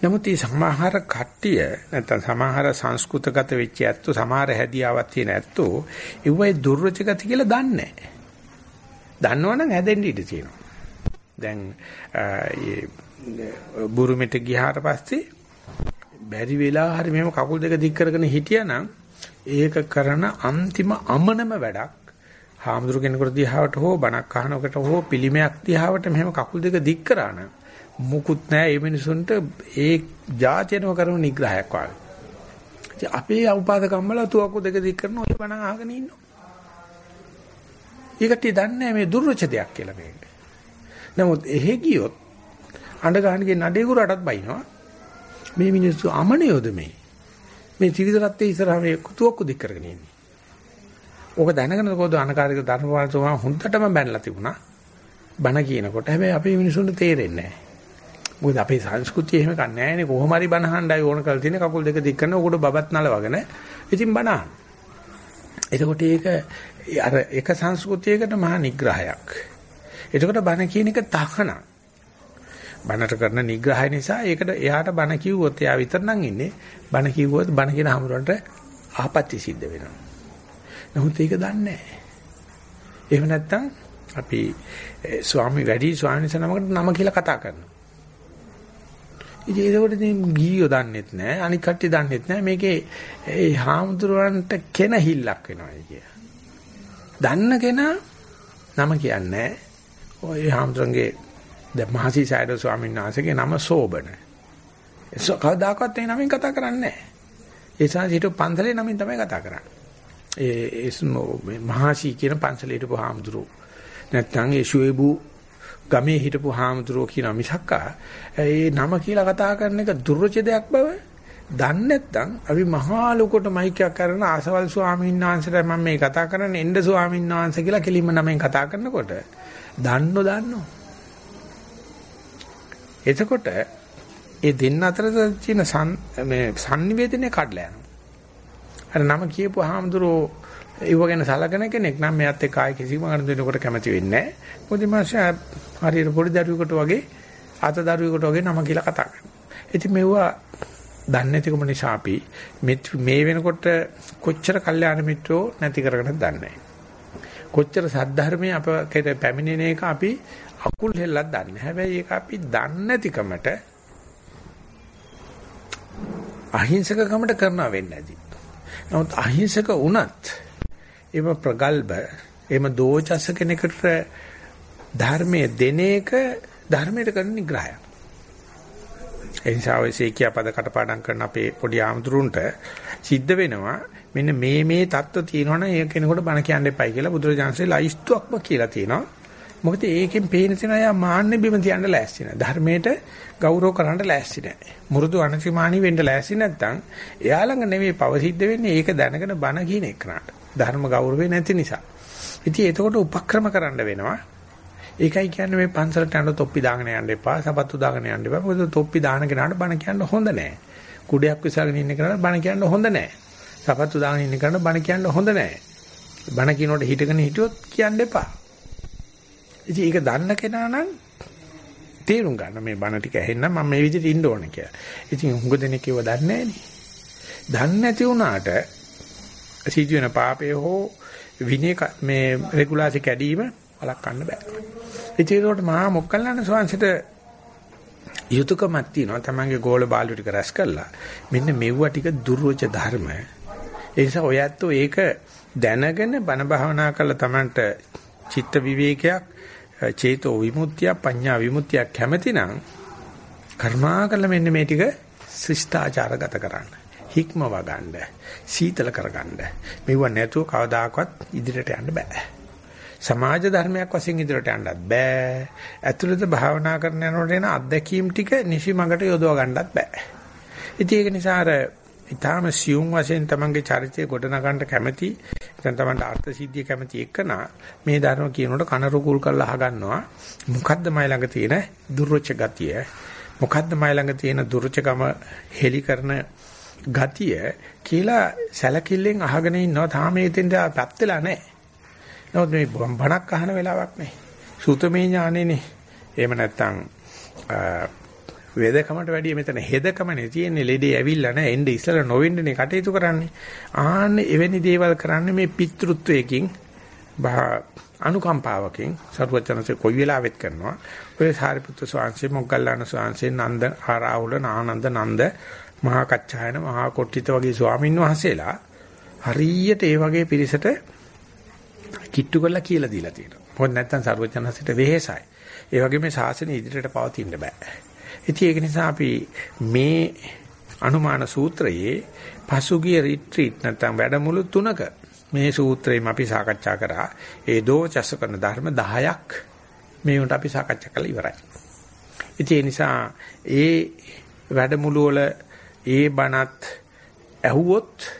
නමුත් මේ සමහර කට්ටිය නැත්නම් සමහර සංස්කෘතගත වෙච්ච ඇත්තෝ සමහර හැදියාවක් තියෙන ඇත්තෝ ඒවයි දුර්වච ගති කියලා දන්නේ නැහැ දන්නවනම් හැදෙන්න ඉඩ තියෙනවා. දැන් බුරුමෙට ගියාට පස්සේ බැරි වෙලා හරි මෙහෙම කකුල් දෙක දික් කරගෙන හිටියානම් ඒක කරන අන්තිම අමනම වැඩක්. හාමුදුරු කෙනෙකුට දිහාවට හෝ බණක් අහනකොට හෝ පිළිමයක් දිහාවට මෙහෙම කකුල් දෙක දික් කරා නම් මුකුත් නැහැ මේ මිනිසුන්ට ඒ જાචනව කරන නිග්‍රහයක් වගේ. අපේ උපාදකම්මලා තුවක්කු දෙක දික් කරන ඔය බණ අහගෙන ඉන්නවා. ඒකට දන්නේ මේ දුර්වච දෙයක් කියලා මේක. නමුත් එහෙ ගියොත් අඬ ගහනගේ නඩේ කුරටත් බයිනවා. මේ මිනිස්සු අමනියොද මේ? මේ ත්‍රිවිධ රත්යේ ඉස්සරහා මේ කුතුවක්කු දික් කරගෙන ඉන්නේ. ඕක දැනගෙන කොහොද අනකාරික ධර්මපාලතුමා හොඳටම බැනලා තිබුණා. බණ කියනකොට හැබැයි අපේ මිනිසුන්ට තේරෙන්නේ නැහැ. මොකද අපේ සංස්කෘතිය එහෙම කන්නේ නැහැනේ කොහොම හරි බණ අහන්නයි ඕන කරලා තියෙන කකුල් දෙක දික් කරන උකට බබත් නලවගෙන ඉතින් බණ අහන්න. එතකොට ඒක අර එක සංස්කෘතියකට මහා නිග්‍රහයක්. එතකොට බණ කියන එක තහනම්. බණට කරන නිග්‍රහය නිසා ඒකට එයාට බණ කිව්වොත් එයා විතර නම් ඉන්නේ. බණ කිව්වොත් බණ කියන හමුරන්ට ආපත්‍ය සිද්ධ වෙනවා. නමුත් ඒක දන්නේ නැහැ. එහෙම නැත්නම් අපි ස්වාමි වැඩි ස්වාමීන් වහන්සේ නමකට නම කියලා කතා කරනවා. ඉතින් ඒකට ඉතින් ගියෝ දන්නෙත් නැහැ අනික් කට්ටිය දන්නෙත් නැහැ මේකේ ඒ හාමුදුරුවන්ට කෙනහිල්ලක් වෙනවා කිය. දන්න කෙනා නම කියන්නේ ඔය හාමුදුරන්ගේ දැන් මහසි සයඩ ස්වාමීන් වහන්සේගේ නම සෝබන. ඒක කවදාකවත් ඒ නමින් කතා කරන්නේ නැහැ. ඒ නිසා හිටු පන්සලේ නමින් තමයි කතා කරන්නේ. ඒ මහසි කියන පන්සලේ හිටපු හාමුදුරුවෝ නැත්නම් ඒ ෂුවේබු ගමේ හිටපු හාමුදුරුවෝ කියන මිසක්කා ඒ නම කියලා කතා කරන එක දුර්වච දෙයක් බව දන්නේ නැත්නම් අපි මහා ලොකට මයික් එකක් කරන ආසවල් ස්වාමීන් වහන්සේට මම මේ කතා කරන්නේ එන්න ස්වාමීන් වහන්සේ කියලා කෙලින්ම නමෙන් කතා කරනකොට දන්නෝ දන්නෝ. එතකොට ඒ දෙන්න අතර තියෙන මේ sannivedanaye කඩලා යනවා. අර නම කියපු හාමුදුරෝ ඒව ගැන සලකන කෙනෙක් නම් මෙයාත් එක්ක ආයි කිසිම අරඳිනකොට කැමති වෙන්නේ නැහැ. මොකද මාෂා හරියට පොඩි දරුවෙකුට වගේ අත දරුවෙකුට වගේ නම කියලා කතා කරනවා. ඉතින් මෙවුවා දන්නේ නැතිකම නිසා අපි මේ වෙනකොට කොච්චර කල්යාණ මිත්‍රෝ නැති කරගෙනද දන්නේ කොච්චර සද්ධර්මයේ අපකට පැමිණෙන එක අපි අකුල් හෙල්ලක් දන්නේ. හැබැයි ඒක අපි දන්නේ නැතිකමට අහිංසකකමට කරනවා වෙන්නේ නැති. නමුත් අහිංසක වුණත් එම ප්‍රගල්බ එම දෝචස කෙනෙකුට ධර්මයේ දෙන එක ධර්මයට කරන නිග්‍රහයක්. ඒ නිසා ඔය සීකියා පද කටපාඩම් කරන අපේ පොඩි ආමතුරුන්ට සිද්ධ වෙනවා මෙන්න මේ මේ தত্ত্ব තියෙනවනේ ඒ කෙනෙකුට බණ කියන්න එපයි කියලා බුදුරජාණන්සේ ලයිස්තුවක්ම කියලා තියෙනවා. මොකද ඒකෙන් පේන තියෙනවා යා මාන්නේ බිම තියන්න ලෑස්ති නැහැ. ධර්මයට ගෞරව කරන්න ලෑස්ති නැහැ. මුරුදු අනතිමානී වෙන්න ලෑස්ති නැත්නම් එයා ළඟ නෙවෙයි පවසිද්ධ වෙන්නේ ඒක දැනගෙන බණ කියන එකනට. ධර්ම ගෞරවේ නැති නිසා. ඉතින් එතකොට උපක්‍රම කරන්න වෙනවා. ඒකයි කියන්නේ මේ පන්සලට යන තොප්පි දාගෙන යන්න එපා, සපත්තු දාගෙන යන්න එපා. මොකද තොප්පි දාන කෙනාට බණ කියන්න හොඳ නැහැ. කුඩයක් විසගෙන ඉන්න කෙනාට බණ කියන්න හොඳ නැහැ. සපත්තු දාගෙන ඉන්න කෙනාට බණ කියන්න හොඳ නැහැ. බණ කියනකොට හිටගෙන හිටියොත් කියන්න එපා. ඉතින් ඒක දන්න කෙනා නම් තේරුම් ගන්න මේ බණ ටික ඇහෙන්න මම මේ විදිහට ඉන්න ඕනේ කියලා. ඉතින් හුඟ දෙනෙක් ඒව දන්නේ නැහැ නේ. දන්නේ නැති වුණාට සිදුවෙන පාපය හෝ විනය මේ රෙගුලාසි කැඩීම වළක්වන්න බෑ. ඒකට මහා මොක්කල්ලාන ස්වාංශයට යුතුයකමක් තියෙනවා තමන්ගේ ගෝල බාලු ටික රැස් කරලා මෙන්න මෙව්වා ටික දුර්වච ධර්ම. ඒ නිසා ඔයත් ඒක දැනගෙන බණ භාවනා කරලා තමන්ට චිත්ත විවේකයක් චේතෝ විමුක්තිය පඤ්ඤා විමුක්තිය කැමැතිනම් කර්මා කළ මෙන්න මේ ටික ශිෂ්ටාචාරගත කරන්න. හික්මව ගන්න. සීතල කරගන්න. මෙව නැතුව කවදාකවත් ඉදිරියට යන්න බෑ. සමාජ ධර්මයක් වශයෙන් ඉදිරියට යන්නත් බෑ. ඇතුළත භාවනා කරන යනකොට එන අත්දැකීම් ටික නිසි මඟට යොදව ගන්නත් බෑ. ඉතින් ඒක නිසා අර ඊටාම සියුම් වශයෙන් තමන්ගේ චරිතය ගොඩනගන්න කැමැති දැන් තමන්ට අර්ථ සිද්ධිය කැමැති එකනා මේ ධර්ම කියනකොට කන රුකුල් කරලා අහගන්නවා මොකද්ද මයි ළඟ තියෙන දුර්වච ගතිය මොකද්ද මයි ළඟ තියෙන දුර්වචකම හෙලි කරන ගතිය කියලා සැලකිල්ලෙන් අහගෙන ඉන්නවා තාම එතෙන්ට පැත් වෙලා නැහැ නමුත් මේ බණක් අහන වෙලාවක් නේ. සූතමේ ඥානෙනේ. එහෙම නැත්තම් වේදකමට වැඩිය මෙතන හෙදකමනේ තියෙන්නේ ලෙඩේ ඇවිල්ලා නැහැ එnde ඉස්සලා නොවෙන්නනේ කටයුතු කරන්නේ ආන්නේ එවැනි දේවල් කරන්නේ මේ පිතෘත්වයකින් අනුකම්පාවකින් සරුවචනසේ කොයි වෙලාවෙත් කරනවා ඔය සාරිපුත්‍ර ස්වාමීන් මොග්ගල්ලාන ස්වාමීන් නන්ද ආරාහුල නානන්ද නන්ද මහා කච්චායන මහා කොට්ටිත වගේ ස්වාමින් වහන්සේලා හරියට ඒ වගේ පිරිසට කිට්ටු කරලා කියලා දීලා තියෙනවා. මොකද නැත්තම් සර්වඥාන්සිට වෙහෙසයි. ඒ වගේ මේ ශාසනය ඉදිරියට පවතින්න බෑ. ඉතින් ඒක නිසා අපි මේ අනුමාන සූත්‍රයේ පසුගිය රිට්‍රීට් නැත්තම් වැඩමුළු තුනක මේ සූත්‍රයෙන් අපි සාකච්ඡා කරා. ඒ දෝචස කරන ධර්ම 10ක් මේ උන්ට අපි සාකච්ඡා කළා ඉවරයි. ඉතින් ඒ නිසා ඒ වැඩමුළු වල ඒ බණත් ඇහුවොත්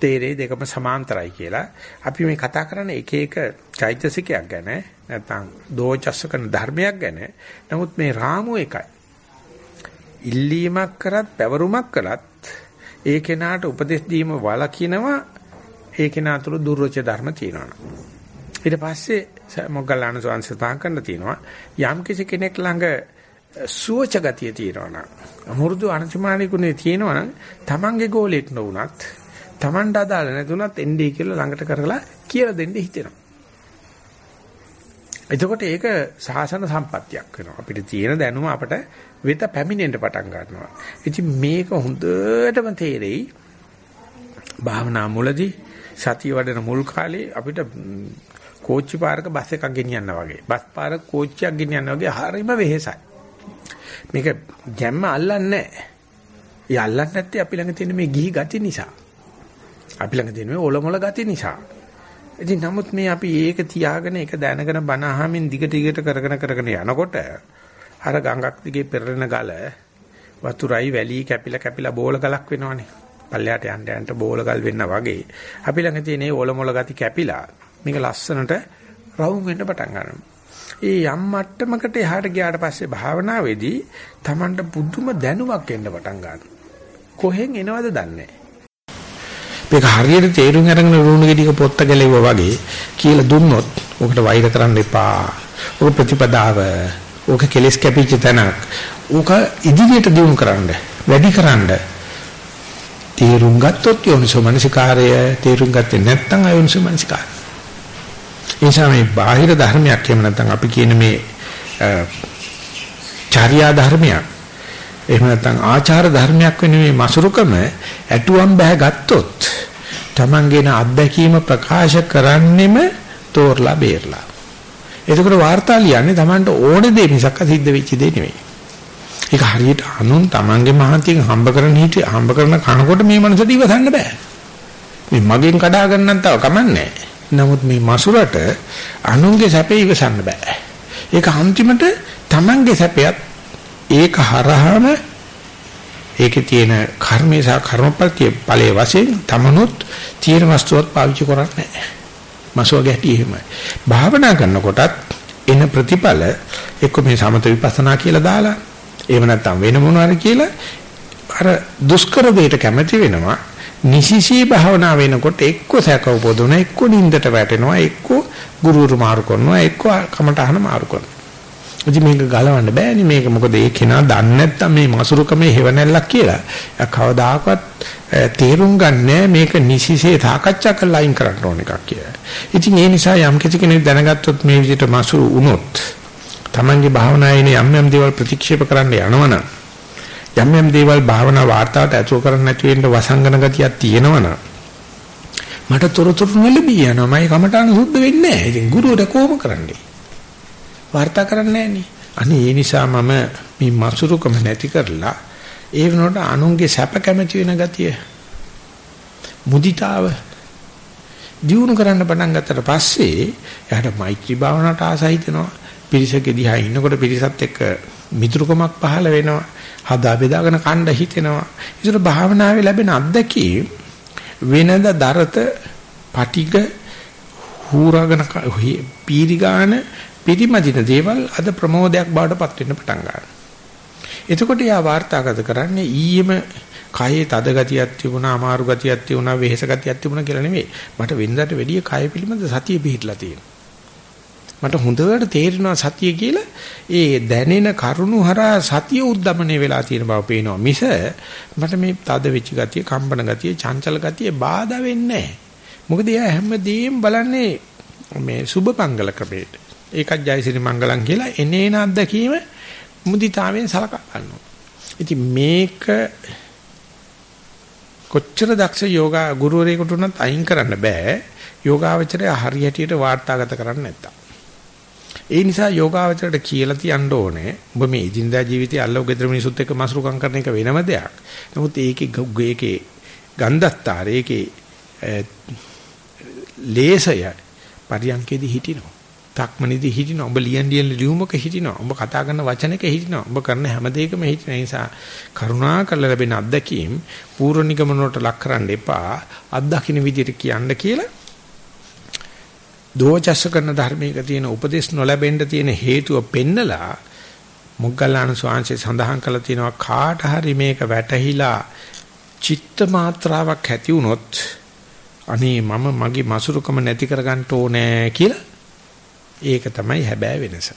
තේරේ දෙකම සමාන්තරයි කියලා. අපි මේ කතා කරන්නේ එක එක චෛතසිකයක් ගැන නැත්නම් දෝචස්ස කරන ධර්මයක් ගැන. නමුත් මේ රාමු එකයි. ඉල්ලීමක් කරත් පැවරුමක් කළත් ඒ කෙනාට උපදෙස් දීම වලකිනවා ඒ කෙනා තුළ දුර්වච ධර්ම තියෙනවා. ඊට පස්සේ මොග්ගල්ලාන සෝංශතාන් කරන්න තියෙනවා යම් කිසි කෙනෙක් ළඟ සුවච ගතිය තියෙනවා නම් අමුරුදු අනතිමානිකුනේ තියෙනවා නම් තමන්ගේ ගෝලෙක් නොවුනත් Tamanට අදාළ නැතුණත් එන්නේ කියලා ළඟට කරලා කියලා දෙන්න හිතෙනවා. එතකොට ඒක සාසන සම්පත්තියක් වෙනවා. අපිට තියෙන දැනුම අපට වෙත පැමිණෙන්න පටන් ගන්නවා. ඉතින් මේක හොඳටම තේරෙයි. භාවනා මුලදී සතිය වඩන මුල් කාලේ අපිට කෝච්චි පාරක බස් එකක් ගෙනියනවා වගේ. බස් පාරක කෝච්චියක් ගෙනියනවා වගේ හරිම වෙහෙසයි. මේක ගැම්ම අල්ලන්නේ නැහැ. ඒ අල්ලන්නේ නැත්තේ අපි ළඟ තියෙන මේ ගිහි ගති නිසා. අපි ළඟ තියෙන මේ ඔලොමොල ගති නිසා. ඉතින් නමුත් මේ අපි ඒක තියාගෙන ඒක දැනගෙන බණ අහමින් දිග දිගට කරගෙන කරගෙන යනකොට අර ගඟක් දිගේ පෙරලෙන ගල වතුරයි වැලි කැපිලා කැපිලා බෝල ගලක් වෙනවනේ. පල්ලයට යන්න යන්න බෝල ගල් වෙන්න වගේ. අපි ළඟ තියෙන මේ ඔලොමොල ගති කැපිලා මේක ලස්සනට රවුම් වෙන්න පටන් ගන්නවා. ඒ යම් මට්ටමකට එහාට ගියාට පස්සේ භාවනාවේදී Tamanට පුදුම දැනුමක් එන්න පටන් ගන්නවා. කොහෙන් එනවද දන්නේ මේක හරියට තේරුම් අරගෙන රුණු ගෙඩියක පොත්ත ගැලෙවුවා වගේ කියලා දුන්නොත් ඔකට වෛර කරන්න එපා. ඔක ප්‍රතිපදාව. ඕක කෙලස් කැපිච්ච තැනක්. ඕක ඉදිරියට දියුණු කරන්න, වැඩි කරන්න. තේරුම් ගත්තොත් යෝනිසෝ මනසිකාරය තේරුම් ගත්තේ නැත්නම් අයෝනිසෝ මනසිකාරය. එනිසා මේ බාහිර ධර්මයක් එහෙම නැත්නම් අපි කියන මේ චාරියා ධර්මයක් එහෙම නැත්නම් ආචාර ධර්මයක් වෙන මේ මසුරුකම ඇටුවම් බෑ ගත්තොත් Tamanගෙන අත්දැකීම ප්‍රකාශ කරන්නෙම තෝරලා බේරලා. එතකොට වාර්තා ලියන්නේ Tamanට ඕනේ දේ මිසක් සිද්ධ වෙච්ච දේ නෙවෙයි. ඒක හරියට අනුන් Tamanගේ මහන්තියෙන් හම්බ කරන හිටි හම්බ කරන කනකොට මේ මනසට ඉවසන්න බෑ. මේ මගෙන් කඩා ගන්නත් තව කමන්නේ නමුත් මේ මසුරට අනුන්ගේ සැපේ ඉවසන්න බෑ. ඒක අන්තිමට Tamanගේ සැපයත් ඒක හරහාම ඒකේ තියෙන කර්මේ සහ කර්මපත්‍ය ඵලයේ වශයෙන් තමනුත් තියෙන වස්තුවත් පාවිච්චි කරන්නේ නැහැ. මසුව ගැටි එහෙමයි. භාවනා කරනකොටත් එන ප්‍රතිඵල එක්ක මේ සමත විපස්සනා කියලා දාලා එහෙම නැත්නම් වෙන මොනවාරි කියලා අර දුෂ්කර දෙයට කැමති වෙනවා. නිසිසී භාවනා වෙනකොට එක්ක සැක උපදවන එක්ක නින්දට වැටෙනවා එක්ක ගුරුවරු මාරු කරනවා එක්ක කමටහන මාරු කරනවා. ඉතින් මේක ගලවන්න බෑනේ මේක මොකද ඒ කෙනා දන්නේ නැත්තම් මේ මසුරුකමේ හේවණල්ලක් කියලා. එයා කවදාකවත් තේරුම් ගන්නෑ මේක නිසිසේ සාකච්ඡා කරලා අයින් කරන්න ඕන එකක් කියලා. ඉතින් ඒ නිසා යම් කිසි කෙනෙක් දැනගත්තොත් මේ විදිහට මසුරු වුණොත් Tamange භාවනායේ යම් යම් දේවල් ප්‍රතික්ෂේප කරන්න යනවනම් යම් යම් දේවල් භාවනා වාර්තාවට ඇතුල් කරන්න නැති වෙන්න වසංගන ගතියක් තියෙනවනම් මට තොරතුරු නොලැබී යනවා මයි කමටහන සුද්ධ වෙන්නේ නැහැ. ඉතින් ගුරුවරයා කොහොම කරන්නේ? වාර්තා කරන්නේ නැහැ අනේ ඒ නිසා මම මේ මසුරුකම නැති කරලා ඒ වෙනකොට අනුන්ගේ සැප කැමති වෙන ගතිය මුදිතාව දියුණු කරන්න පටන් ගත්තට පස්සේ එයාට මෛත්‍රී භාවනාවට ආසයි හිතෙනවා. පිරිසක දිහා ඉන්නකොට පිරිසත් එක්ක මිතුරුකමක් පහළ වෙනවා. හදා බෙදාගෙන කණ්ඩ හිතෙනවා. ඒතර භාවනාවේ ලැබෙන අත්දැකීම් වෙනද දරත පටිග හූරාගෙන පීරිගාන පිරිමදින දේවල් අද ප්‍රමෝදයක් බවට පත් වෙන්න පටන් ගන්නවා. එතකොට යා වාර්තාගත කරන්නේ ඊයේම කයේ තද ගතියක් තිබුණා, අමාරු ගතියක් තිබුණා, වෙහෙස ගතියක් තිබුණා කියලා නෙමෙයි. මට වෙනදාට වැඩිය කය පිළිබඳ සතිය පිහිටලා තියෙනවා. මට හොඳට තේරෙනවා සතිය කියලා ඒ දැනෙන කරුණු හරහා සතිය උද්දමනය වෙලා තියෙන බව පේනවා මිස මට මේ තද වෙච්ච ගතිය කම්පන ගතිය චංචල ගතිය බාධා වෙන්නේ නැහැ මොකද එයා හැමදේම බලන්නේ මේ සුබ පංගල ක්‍රමයට ඒකත් ජයසිරි මංගලම් කියලා එනේන අත්දැකීම මුදිතාවෙන් සලකා ගන්නවා. ඉතින් මේක කොච්චර දක්ෂ යෝගා ගුරුවරයෙකුට උනත් අයින් කරන්න බෑ. යෝගාවචරය හරියටියට වාර්තාගත කරන්න නැත්තම්. ඒ නිසා යෝගාවචරයට කියලා තියන්න ඕනේ. ඔබ මේ ඉදින්දා ජීවිතයේ අල්ලව ගෙදර මිනිසුත් එක්ක මසුරුකම් කරන එක වෙනම දෙයක්. නමුත් ඒකේ ඒකේ ගන්ධස්තර ඒකේ ලේසය පරියන්කේදී හිටිනවා. තක්මනිදි හිටිනවා. ඔබ ලියන් ලියන ලියුමක හිටිනවා. ඔබ කතා කරන වචනක හිටිනවා. ඔබ කරන හැම දෙයකම හිටින නිසා කරුණා කරලා ලැබෙන අත්දැකීම් පූර්ව නිගමන වලට ලක් කරන්න එපා. අත්දකින්න විදිහට කියන්න කියලා දෝචස්ස කරන ධර්මයක තියෙන උපදේශ නොලැබෙන්න තියෙන හේතුව පෙන්නලා මොග්ගල්ලාන ස්වාංශේ සඳහන් කළා තියෙනවා කාට හරි මේක වැටහිලා චිත්ත මාත්‍රාවක් ඇති වුණොත් අනේ මම මගේ මසුරුකම නැති කරගන්න ඕනේ කියලා ඒක තමයි හැබෑ වෙනස.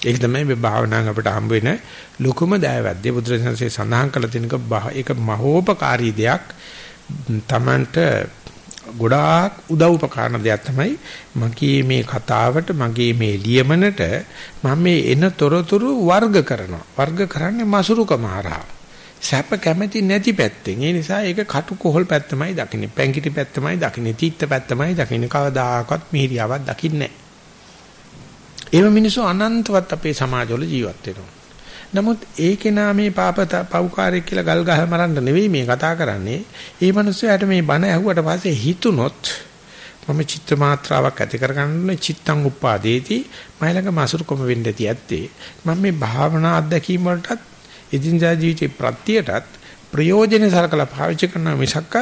ඒක තමයි මේ භාවනාවෙන් අපිට හම්බ වෙන ලොකුම දයාවැද්දේ බුදුරජාණන්සේ සඳහන් කළ තියෙනක ඒක මහෝපකාරී දෙයක්. Tamanට ගොඩාක් උදව් උපකාරන දෙයක් තමයි මගේ මේ කතාවට මගේ මේ ලියමනට මම මේ එන තොරතුරු වර්ග කරනවා. වර්ග කරන්නේ මසුරුකම හරහා. සැප කැමැති නැති පැත්තෙන්. ඒ නිසා ඒක කටු කොහල් පැත්තමයි දකින්නේ. පැංගිටි පැත්තමයි දකින්නේ. තීත්ත පැත්තමයි දකින්නේ. කවදාකවත් මිහිරියාවක් දකින්නේ නැහැ. ඒව මිනිස්සු අනන්තවත් අපේ සමාජවල ජීවත් වෙනවා. නමුත් ඒකේ නාමේ පාපත පව්කාරයෙක් කියලා ගල් ගහ මරන්න නෙවෙයි මේ කතා කරන්නේ. ඒ මිනිස්සයාට මේ බණ ඇහුවට පස්සේ හිතුනොත් මම චිත්ත මාත්‍රාවක් ඇති කරගන්න චිත්තං උපාදේති මයිලක මාසුරුකම වෙන්න ඇති ඇත්තේ. මම මේ භාවනා අත්දැකීම් වලටත් එදිනදා ජීවිතේ ප්‍රත්‍යයටත් ප්‍රයෝජන සලකලා පාවිච්චි කරන මිසක්ක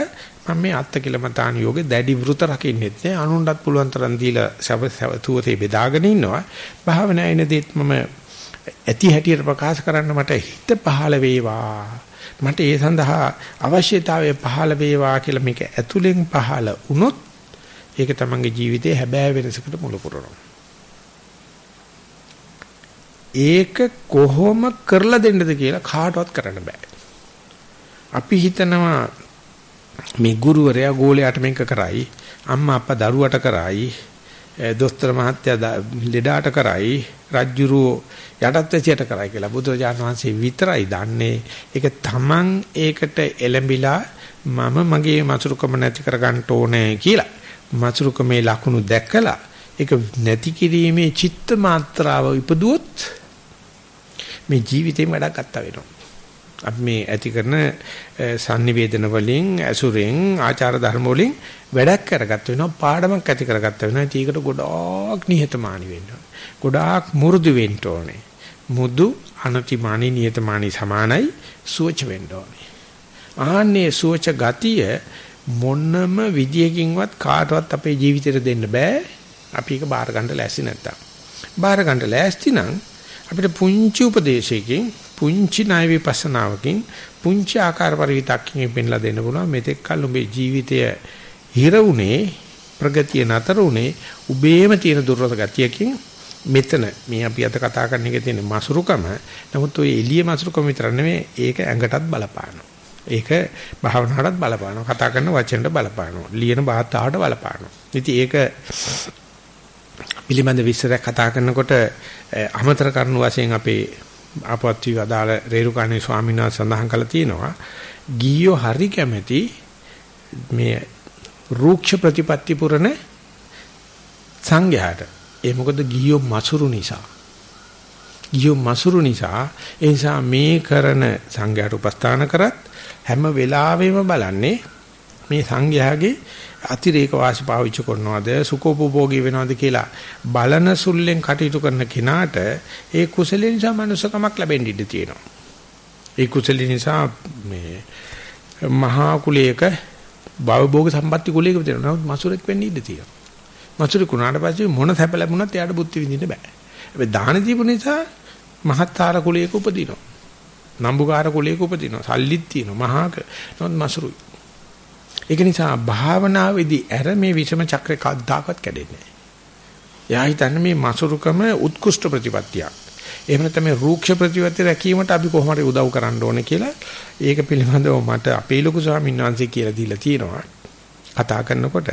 මම මේ අත්ති කිලමතාන යෝගේ දැඩි වෘත රකින්නෙත් නෑ. අනුන්ටත් පුළුවන් තරම් දීලා සවතුවතේ බෙදාගෙන ඉන්නවා. භාවනායේදීත් මම ඇති හැටියට ප්‍රකාශ කරන්න මට හිත පහළ වේවා. මට ඒ සඳහා අවශ්‍යතාවය පහළ වේවා කියලා මේක ඇතුලෙන් පහළ වුණොත් ඒක තමන්ගේ ජීවිතේ හැබෑ වෙනසකට මුල පුරනවා. ඒක කොහොම කරලා දෙන්නද කියලා කාටවත් කරන්න බෑ. අපි හිතනවා මේ ගුරුවරයා ගෝලයට මේක කරයි අම්මා අප්පා දරුවට කරයි දොස්තර මහත්තයා ලෙඩාට කරයි රජ්ජුරුව යටත් වෙසියට කරයි කියලා බුදුරජාණන් වහන්සේ විතරයි දන්නේ. ඒක තමන් ඒකට එළඹිලා මම මගේ මසුරුකම නැති කරගන්න ඕනේ කියලා. මසුරුකමේ ලකුණු දැකලා ඒක නැති කිරීමේ චිත්ත මාත්‍රාව ඉපදුවොත් මේ ජීවිතේම වැඩක් ගන්න වෙනවා. අපි මේ ඇති කරන sannivedana වලින් ඇසුරෙන් ආචාර ධර්ම වලින් වැඩක් කරගත්ත වෙනවා පාඩමක් ඇති කරගත්ත වෙනවා. ඒකට ගොඩාක් නිහතමානී වෙන්න ඕනේ. ගොඩාක් මුරුදු වෙන්න ඕනේ. මුදු අනතිමානී නිහතමානී සමානයි සුවච වෙන්න ඕනේ. ආන්නේ සුවච ගතිය මොනම විදියකින්වත් කාටවත් අපේ ජීවිතේට දෙන්න බෑ. අපි ඒක බාර ගන්න ලෑස්ති නැත්තම්. බාර ගන්න ලෑස්ති නම් අපිට පුංචි උපදේශයකින් පුංචි ණය විපස්සනාවකින් පුංචි ආකාර පරිවිතක්කින් පෙන්ලා දෙන්න පුළුවන්. මෙතෙක් කල උඹේ ජීවිතය හිර උනේ ප්‍රගතිය නතර උනේ උබේම තියෙන දුර්වල ගතියකින් මෙතන. මේ අපි අද කතා කරන එකේ තියෙන මසුරුකම නමුත් ඔය එළිය මසුරුකම විතර නෙමෙයි ඒක ඇඟටත් බලපානවා. ඒක භාවනාවටත් බලපානවා. කතා කරන වචනට බලපානවා. ලියන භාෂාවට බලපානවා. ඉතින් ඒක පිළිබඳ විස්තරයක් කතා කරනකොට අමතර කරුණු වශයෙන් අපේ ආපත්‍ති අදාළ රේරුකාණේ ස්වාමීන් වහන්සේ සඳහන් කළා තියෙනවා. ගියෝ හරි කැමැති මේ රූක්ෂ ප්‍රතිපත්ති පුරණ සංඝයාට. ඒ මොකද ගියෝ මසුරු නිසා. ගියෝ මසුරු නිසා. ඒ නිසා මේ කරන සංඝයාට උපස්ථාන කරත් හැම වෙලාවෙම බලන්නේ මේ සංඝයාගේ අතිරේක වාසි පාවිච්චි කරනවද සුඛෝපභෝගී වෙනවද කියලා බලන සුල්ලෙන් කටයුතු කරන කෙනාට ඒ කුසල නිසා මනුස්සකමක් ලැබෙන්න ඉඩ තියෙනවා. ඒ කුසල නිසා මේ මහා කුලයක භවභෝග සම්පatti කුලයක තියෙනවා. නමුත් මසුරෙක් වෙන්න ඉඩ තියෙනවා. මසුරෙක් වුණාට පස්සේ මොන සැප ලැබුණත් එයාට බුද්ධි විඳින්න බෑ. හැබැයි දාන දීපු නිසා මහත්තාර කුලයක උපදිනවා. නම්බුකාර කුලයක උපදිනවා. සල්ලිත් තියෙනවා. මහාක. නමුත් මසුරුයි. ඒක නිසා භාවනාවේදී ඇර මේ විෂම චක්‍රේ කද්දාකත් කැඩෙන්නේ නැහැ. එයා හිතන්නේ මේ මසුරුකම උත්කෘෂ්ඨ ප්‍රතිපත්තියක්. එහෙම නැත්නම් මේ රූක්ෂ ප්‍රතිපත්ති රැකීමට අපි කොහොමද උදව් කරන්න ඕනේ කියලා ඒක පිළිබඳව මට අපේ ලොකු ස්වාමීන් වහන්සේ කියලා දීලා තියෙනවා. කතා කරනකොට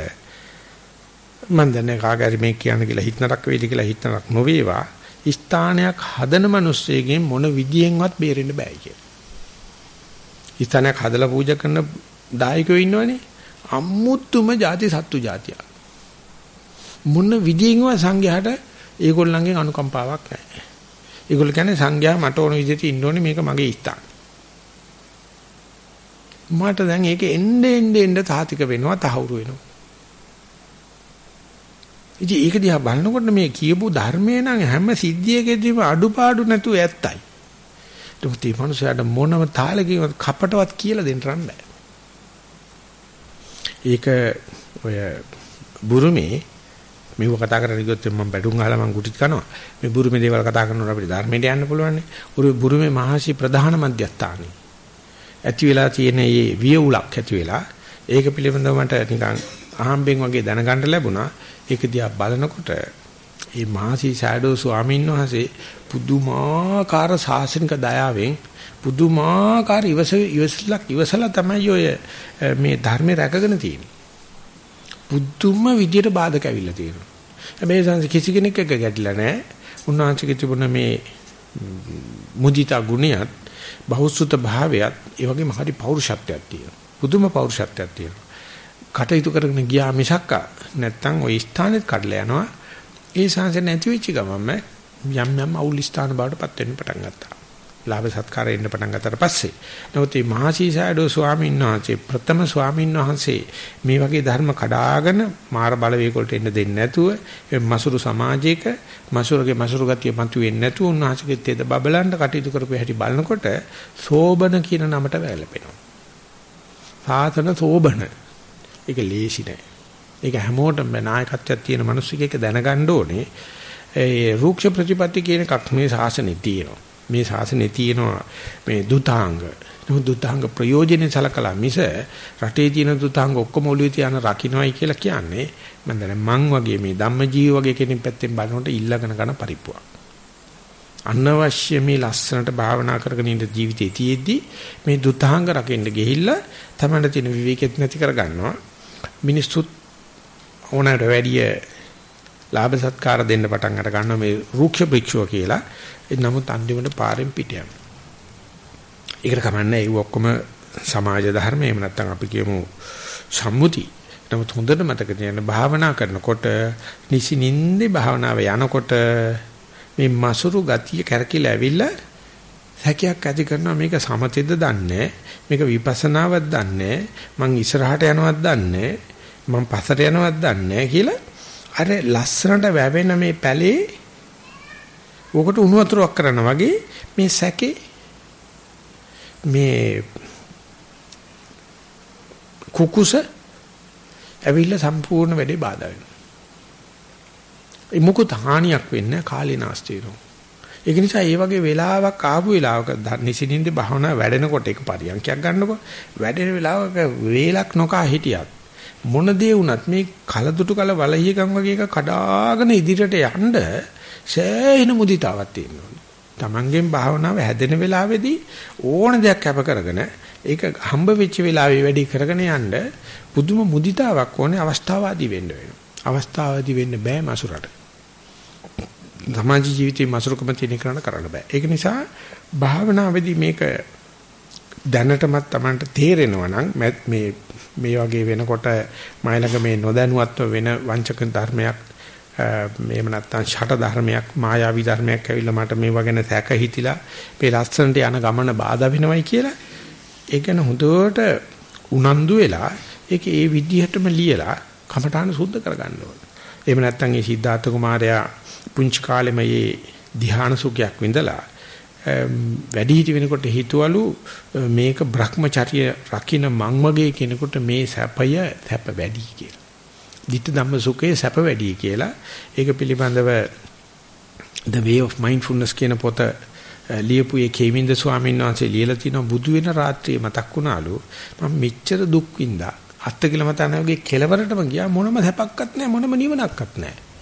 මම දන්නේ කාගරි මේ කියන කියලා හිතනක් වේද කියලා හිතනක් නොවේවා. ස්ථානයක් හදන මිනිස්සෙකින් මොන විදියෙන්වත් බේරෙන්න බෑ කියලා. ස්ථානයක් හදලා පූජා කරන දායකයෝ ඉන්නවනේ අමුතුම ಜಾති සත්තු జాතිය. මොන විදියෙන්වත් සංඝයාට ඒගොල්ලන්ගෙන් අනුකම්පාවක් නැහැ. ඒගොල්ලෝ කියන්නේ සංඝයා මට ඕන විදිහට ඉන්න ඕනේ මේක මගේ ස්ථාන. මට දැන් ඒක එන්න එන්න එන්න තාතික වෙනවා තහවුරු වෙනවා. ඉතින් ඒක දිහා බලනකොට මේ කියපු ධර්මයේ නම් හැම සිද්ධියකදීම අඩුපාඩු නැතුව ඇත්තයි. ඒත් මේ මනුස්සයාට මොනම තාලකින්වත් කපටවත් කියලා දෙන්න රන් බෑ. ඒක ඔය බුරුමේ මේව කතා කරගෙන ගියොත් මම බැඩුම් අහලා මම ගුටිත් කනවා. මේ බුරුමේ දේවල් කතා කරනකොට අපිට ධර්මයට යන්න පුළුවන් නේ. උරු බුරුමේ මහසි ප්‍රධාන මධ්‍යස්ථානෙ. ඇති වෙලා තියෙන මේ වියුලක් ඇති වෙලා ඒක පිළිබඳව මට නිකන් අහම්බෙන් වගේ දැනගන්න ලැබුණා. ඒක දිහා බලනකොට මේ මහසි සෑඩෝ ස්වාමීන් වහන්සේ පුදුමාකාර ශාසනික දයාවෙන් පුදුමාකාර ඉවසලක් ඉවසලා තමයි ඔය මේ ධර්මේ රැකගෙන තියෙන්නේ. පුදුම විදියට බාධක ඇවිල්ලා තියෙනවා. හැබැයි සංස කිසි කෙනෙක් එක්ක ගැටිලා නැහැ. උන්වහන්සේගේ තිබුණ මේ මුදිතා ගුණයත් බහුසුත භාවයත් ඒ වගේම හරි පෞරුෂත්වයක් තියෙනවා. පුදුම පෞරුෂත්වයක් තියෙනවා. කටයුතු කරගෙන ගියා මිසක් නැත්තම් ওই ස්ථානෙත් කඩලා යනවා. ඒ සංස නැති වෙච්ච ගමන්ම යම් යම් අවුල් ස්ථාන බවට පත් වෙන්න පටන් ගත්තා. ලාභ සත්කාර එන්න පටන් ගත්තට පස්සේ. නමුත් මේ මහසීසයඩෝ ස්වාමීන් වහන්සේ ප්‍රථම ස්වාමීන් වහන්සේ මේ වගේ ධර්ම කඩාගෙන මාර බලවේග වලට එන්න දෙන්නේ නැතුව මසුරු සමාජයක මසුරුගේ මසුරු ගතිය මතු වෙන්නේ නැතුව උන්වහන්සේගේ තෙද බබලන්න කටයුතු කරපු හැටි බලනකොට සෝබන කියන නමට වැළපෙනවා. සාතන සෝබන. ඒක ලේසි නෑ. ඒක හැමෝටම නායකත්වයක් තියෙන මිනිස්සුකෙක් දැනගන්න ඕනේ. ඒ රූක්ෂ ප්‍රතිපatti කියන එකක් මේ ශාසනයේ තියෙනවා. මේ ශාසනයේ තියෙනවා මේ දුතාංග. නමුත් දුතාංග ප්‍රයෝජනෙ සලකලා මිස රටේ තියෙන දුතාංග ඔක්කොම ඔළුවේ තියාන රකින්නයි කියලා කියන්නේ මම දැන් මං වගේ මේ ධම්මජීව වගේ කෙනෙක් පැත්තෙන් බලනකොට ඊළඟන ගන්න පරිප්පුවක්. අනවශ්‍ය මේ ලස්සනට භාවනා කරගෙන ඉන්න ජීවිතේ තියෙද්දි මේ දුතාංග රකින්න ගිහිල්ලා තමයි තියෙන විවේකෙත් නැති කර ගන්නවා. මිනිස්සුත් ඕනෑමට වැඩිය ලාභ සත්කාර දෙන්න පටන් අර ගන්නවා මේ රූක්ෂ භික්ෂුව කියලා. නමුත් අන්තිමට පාරෙන් පිට යනවා. ඒකට කමන්නේ ඒ ඔක්කොම සමාජ ධර්ම එහෙම නැත්නම් අපි කියමු සම්මුති. නමුත් හොඳට මතක තියාගන්න භාවනා කරනකොට නිසි නින්දේ භාවනාව යනකොට මේ මසුරු ගතිය කැරකිලා ඇවිල්ලා හැකියක් ඇති කරනවා මේක සමතෙද්ද දන්නේ මේක විපස්සනාවක් දන්නේ මං ඉස්සරහට යනවත් දන්නේ මං පස්සට යනවත් දන්නේ කියලා අර ලස්සනට වැවෙන මේ පැලේ ඕකට උණු වතුරක් කරනවා වගේ මේ සැකේ මේ කුකුස ඇවිල්ලා සම්පූර්ණ වැඩේ බාධා වෙනවා. ඒ මොකද හානියක් වෙන්නේ කාලේ නාස්ති වෙනවා. ඒක නිසා මේ වගේ වෙලාවක් ආපු වෙලාවක නිසින්ින්ද භාවනා වැඩෙනකොට ඒක පරියන්කයක් ගන්නකො වැඩෙන වෙලාවක වේලක් නොකා හිටියත් මොන දේ වුණත් මේ කලදුටු කල වලහියකම් වගේ එක කඩාගෙන ඉදිරියට යන්න සෑහෙන මුදිතාවක් තියෙනවා. Tamangen භාවනාව හැදෙන වෙලාවේදී ඕන දෙයක් කැප කරගෙන ඒක හම්බ වෙච්ච වෙලාවේ වැඩි කරගෙන යන්න පුදුම මුදිතාවක් ඕනේ අවස්ථාවාදී වෙන්න වෙනවා. අවස්ථාවාදී වෙන්න බෑ මසුරට. සමාජ ජීවිතේ මසුරුකම තියෙන කරන්න කරන්න බෑ. ඒක නිසා භාවනාවේදී මේක දැනටමත් Tamanට තේරෙනවා නම් මේ මේ වගේ වෙනකොට මයිලඟ මේ නොදැනුවත්ව වෙන වංචක ධර්මයක් මේව නැත්තම් ෂට ධර්මයක් මායාවී ධර්මයක් ඇවිල්ලා මට මේව ගැන සැක හිතිලා මේ ලස්සනට යන ගමන බාධා වෙනවයි කියලා ඒක ගැන හොඳට උනන්දු වෙලා ඒක ඒ විදිහටම ලියලා කමඨාන සුද්ධ කරගන්න ඕනේ. එහෙම නැත්තම් ඒ සිද්ධාර්ථ කුමාරයා පුංචි කාලෙම මේ ධ්‍යාන සුඛයක් විඳලා වැඩි හිටි වෙනකොට හිතවලු මේක Brahmacharya රකින්න මං වගේ කෙනෙකුට මේ සැපය සැප වැඩි කියලා. ditta dhamma sukhe සැප වැඩි කියලා. ඒක පිළිබඳව the way of mindfulness කියන පොත ලියපු ඒ කේමින්ද ස්වාමීන් වහන්සේ ලියලා තිනවා බුදු වෙන රාත්‍රියේ මතක් වුණාලු මම මෙච්චර දුක් විඳා අත්තිකිල මතන වගේ කෙලවරටම ගියා මොනම සැපක්වත් නැහැ මොනම නිවනක්වත් නැහැ.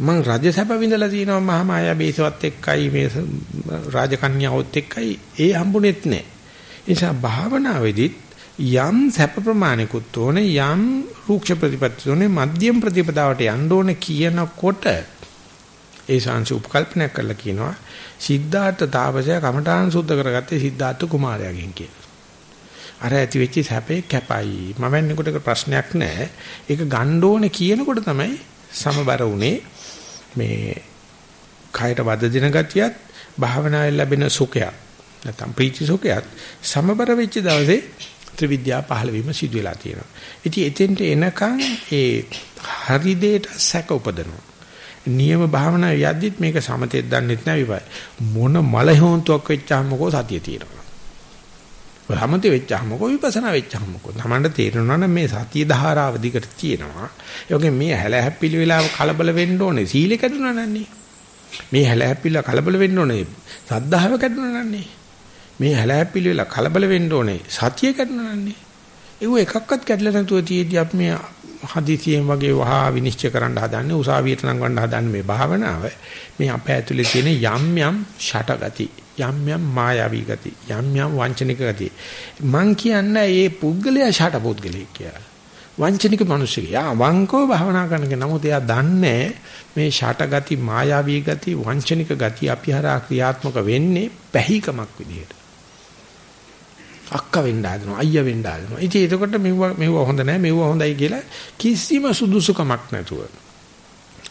මං රජ සැප විඳලා තිනවා මහා මායා බේසවත් එක්කයි මේ රාජකන්‍යාවොත් එක්කයි ඒ හම්බුනේත් නැහැ ඒ නිසා භාවනාවේදීත් යම් සැප ප්‍රමාණිකුත් ඕනේ යම් රූක්ෂ ප්‍රතිපත්ති ඕනේ මධ්‍යම ප්‍රතිපදාවට යන්න ඕනේ කියනකොට ඒ ශාංශ උපකල්පනය කරලා කියනවා සිද්ධාර්ථ තාපසය කමඨාන් සුද්ධ කරගත්තේ සිද්ධාර්ථ කුමාරයාගෙන් කියලා. අර ඇති වෙච්ච සැපේ කැපයි. මම වෙන්නකොට ප්‍රශ්නයක් නැහැ. ඒක ගන්න ඕනේ කියනකොට තමයි සමබර උනේ මේ කයට වද දෙන ගතියත් භාවනාවේ ලැබෙන සුඛයත් නැත්නම් ප්‍රීති සුඛයත් සමබර වෙච්ච දවසේ ත්‍රිවිද්‍යාව පහළ වීම සිදු වෙලා තියෙනවා. ඉතින් එතෙන්ට එනකන් ඒ හරි දෙයට සැක උපදනවා. නියම භාවනා යද්දිත් මේක සමතෙත් දන්නෙත් නෑ විපයි. මොන මල හොන්තුවක් වෙච්චාම මොකෝ සතිය තියෙනවා. සමතේ වෙච්චාම මොකෝ විපස්සනා වෙච්චාම මොකෝ. තමන්ට තේරෙනවා නම් මේ සතිය ධාරාව දිගට තියෙනවා. ඒ වගේ මේ හැල හැප්පිලි වෙලාව කලබල වෙන්න ඕනේ. සීලෙ කැඩුනා නන්නේ. මේ හැල හැප්පිලා කලබල වෙන්න ඕනේ. සද්ධාව කැඩුනා නන්නේ. මේ හැලහැප්පිලි වෙලා කලබල වෙන්න ඕනේ සතිය කඩනන්නේ. ඒව එකක්වත් කැඩලා නැතුව තියේදී අපි මේ හදිසියෙන් වගේ වහා විනිශ්චය කරන්න හදන්නේ උසාවියට නම් ගන්න හදන්නේ මේ භාවනාව. මේ අපේ ඇතුලේ තියෙන යම් යම් ෂටගති යම් යම් මායාවී ගති යම් යම් වංචනික ගති මං කියන්නේ මේ පුද්ගලයා ෂට පුද්ගලෙක් කියලා. වංචනික මිනිස්සු. යා වංකෝ භාවනා කරනක නමුත් එයා දන්නේ මේ ෂටගති මායාවී ගති වංචනික ගති අපි හරහා ක්‍රියාත්මක වෙන්නේ පැහිකමක් විදිහට. අක්කා වෙන්න හදනවා අයියා වෙන්න හදනවා. ඉතින් එතකොට මෙව්ව මෙව්ව හොඳ නැහැ මෙව්ව හොඳයි කියලා කිසිම සුදුසුකමක් නැතුව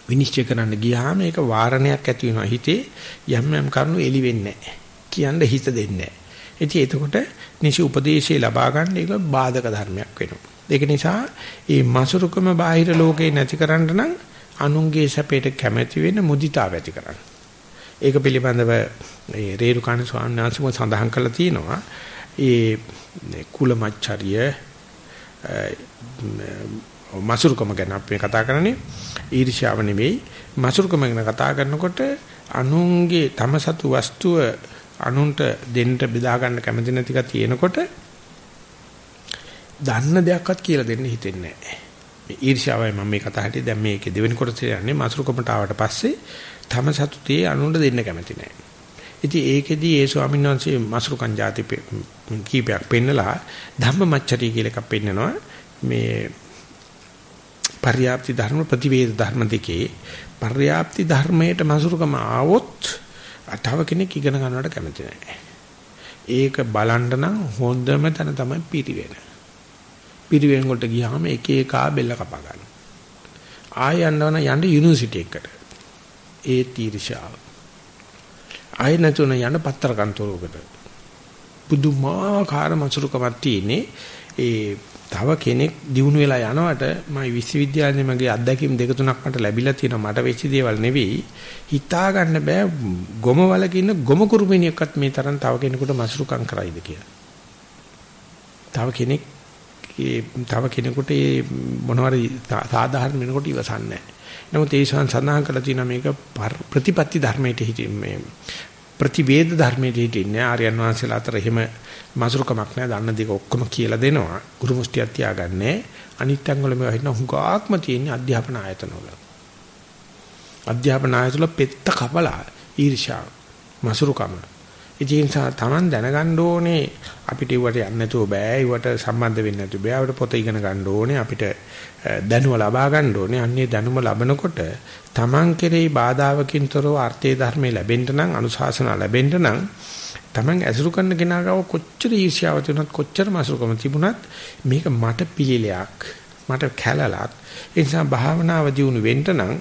විනිශ්චය කරන්න ගියාම ඒක වාරණයක් ඇති වෙනවා හිතේ යම් යම් කරුණු එලි වෙන්නේ නැහැ. කියන්න හිත දෙන්නේ නැහැ. ඉතින් එතකොට නිසි උපදේශය ලබා ගන්න ඒක බාධක ධර්මයක් වෙනවා. ඒක නිසා මේ මසුරුකම බාහිර ලෝකේ නැති කරන්න නම් අනුන්ගේ සැපයට කැමැති වෙන මුදිතාව ඇති කරන්න. ඒක පිළිබඳව ඒ රේරුකාණ ස්වාමීන් වහන්සේම සඳහන් කළා තියෙනවා. ඒ කුලමච්චරිය මසුරුකම ගැන අපි කතා කරන්නේ ඊර්ෂ්‍යාව නෙවෙයි මසුරුකම ගැන කතා කරනකොට අනුන්ගේ තම සතු වස්තුව අනුන්ට දෙන්න බෙදා ගන්න කැමති නැතික තියෙනකොට දන්න දෙයක්වත් කියලා දෙන්න හිතෙන්නේ නැහැ. මේ ඊර්ෂ්‍යාවයි මම මේ කතා හිටියේ දැන් මේකේ දෙවෙනි කොටස යන්නේ මසුරුකමට ආවට පස්සේ තම සතුටේ අනුන්ට දෙන්න කැමති නැහැ. ඉතින් ඒකෙදී ඒ ස්වාමීන් වහන්සේ මසුරුකන් જાති කීපයක් පෙන්නලා ධම්මමච්චරි කියලා එකක් පෙන්නනවා. මේ පර්යාප්ති ධර්ම ප්‍රතිවේද ධර්ම දෙකේ පර්යාප්ති ධර්මයට මසුරුකම ආවොත් තව කෙනෙක් ඉගෙන ගන්නවට කැමති නැහැ. ඒක බලන්න නම් හොඳම තැන තමයි පිරිවෙන. පිරිවෙන් වලට ගියාම එක එකා බෙල්ල කපා ගන්න. ආය යන්නවන යන්න යුනිවර්සිටි එකට. ඒ තීර්ෂාව. ආය නැතුන යන්න පත්තර කන්තරුවකට. පුදුමාකාර මසුරුකමක් තියෙන්නේ ඒ තව කෙනෙක් දිනු වෙලා යනවට මම විශ්වවිද්‍යාලේ මගේ අත්දැකීම් දෙක තුනක් මට ලැබිලා තියෙනවා මට වෙච්ච දේවල් නෙවෙයි හිතා ගන්න බෑ ගොම වලක ඉන්න ගොම කුරුමිනියක්වත් මේ තරම් තව කෙනෙකුට මසුරුකම් කරයිද කියලා. තව කෙනෙක් තව කෙනෙකුට මේ මොනවාරි සාධාරණ වෙනකොට ඉවසන්නේ නැහැ. නමුත් ඒ සඳහන් කරලා තියෙනවා මේක ප්‍රතිපත්ති ධර්මයට හිටින් මේ ප්‍රතිවේද ධර්මයට හිටින්නේ ආර්යයන් වහන්සේලා අතර එහෙම මසුරුකමක් නැහැ. දන්න දේ ඔක්කොම කියලා දෙනවා. ගුරු මුස්තියක් තියාගන්නේ. අනිත් අංගවල මේවා හිටන හුඟාක්ම තියෙන අධ්‍යාපන ආයතනවල. අධ්‍යාපන ආයතනවල පෙත්ත කපලා ඊර්ෂ්‍යා මසුරුකම. ඉතින් තමන් දැනගන්න ඕනේ අපිට ඉවට යන්න නැතුව බෑ. ඉවට සම්බන්ධ වෙන්න නැතුව බෑ. අපිට පොත ඉගෙන ගන්න ඕනේ. අපිට දැනුම ලබා ගන්න ඕනේ. අන්නේ දැනුම ලබනකොට තමන් කෙරෙහි බාධාවකින් තොරව අර්ථයේ ධර්මයේ ලැබෙන්න නම් අනුශාසනා ලැබෙන්න නම් Taman ඇසුරු කරන කෙනා ගාව කොච්චර ඊර්ෂ්‍යාව තිබුණත් කොච්චර මාසුකම තිබුණත් මේක මට පිළිලයක් මට කැලලක් ඒ නිසා භාවනාව දියුණු වෙන්න නම්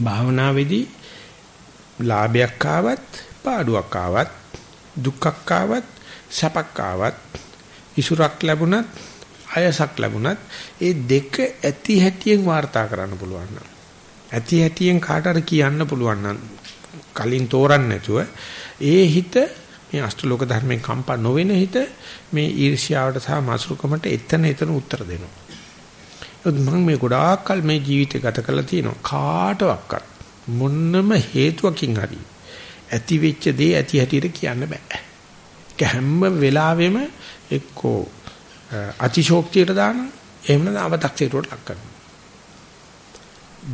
භාවනාවේදී ලාභයක් ආවත් පාඩුවක් ආවත් දුක්ඛක් ආවත් සැපක් ආවත් ඉසුරක් ලැබුණත් අයසක් ලැබුණත් ඒ දෙක ඇති හැටියෙන් වාර්තා කරන්න පුළුවන් නම් ඇති හැටියෙන් කාටට කියන්න පුළුවන් නම් කලින් තෝරන්න නැතුව ඒ හිත මේ අෂ්ටලෝක ධර්මයෙන් කම්පා නොවෙන හිත මේ ඊර්ෂ්‍යාවට සහ මාසුරුකමට එතන එතන උත්තර දෙනවා. මම මේ ගොඩාක් කල මේ ජීවිතය ගත කරලා තියෙනවා කාටවත් මොන්නම හේතුවකින් හරි ඇති වෙච්ච දේ ඇති හැටියට කියන්න බෑ. හැම වෙලාවෙම එක්කෝ අතිශෝක්තියට දානවා එහෙම නැත්නම් අව탁සීරුවට ලක් කරනවා.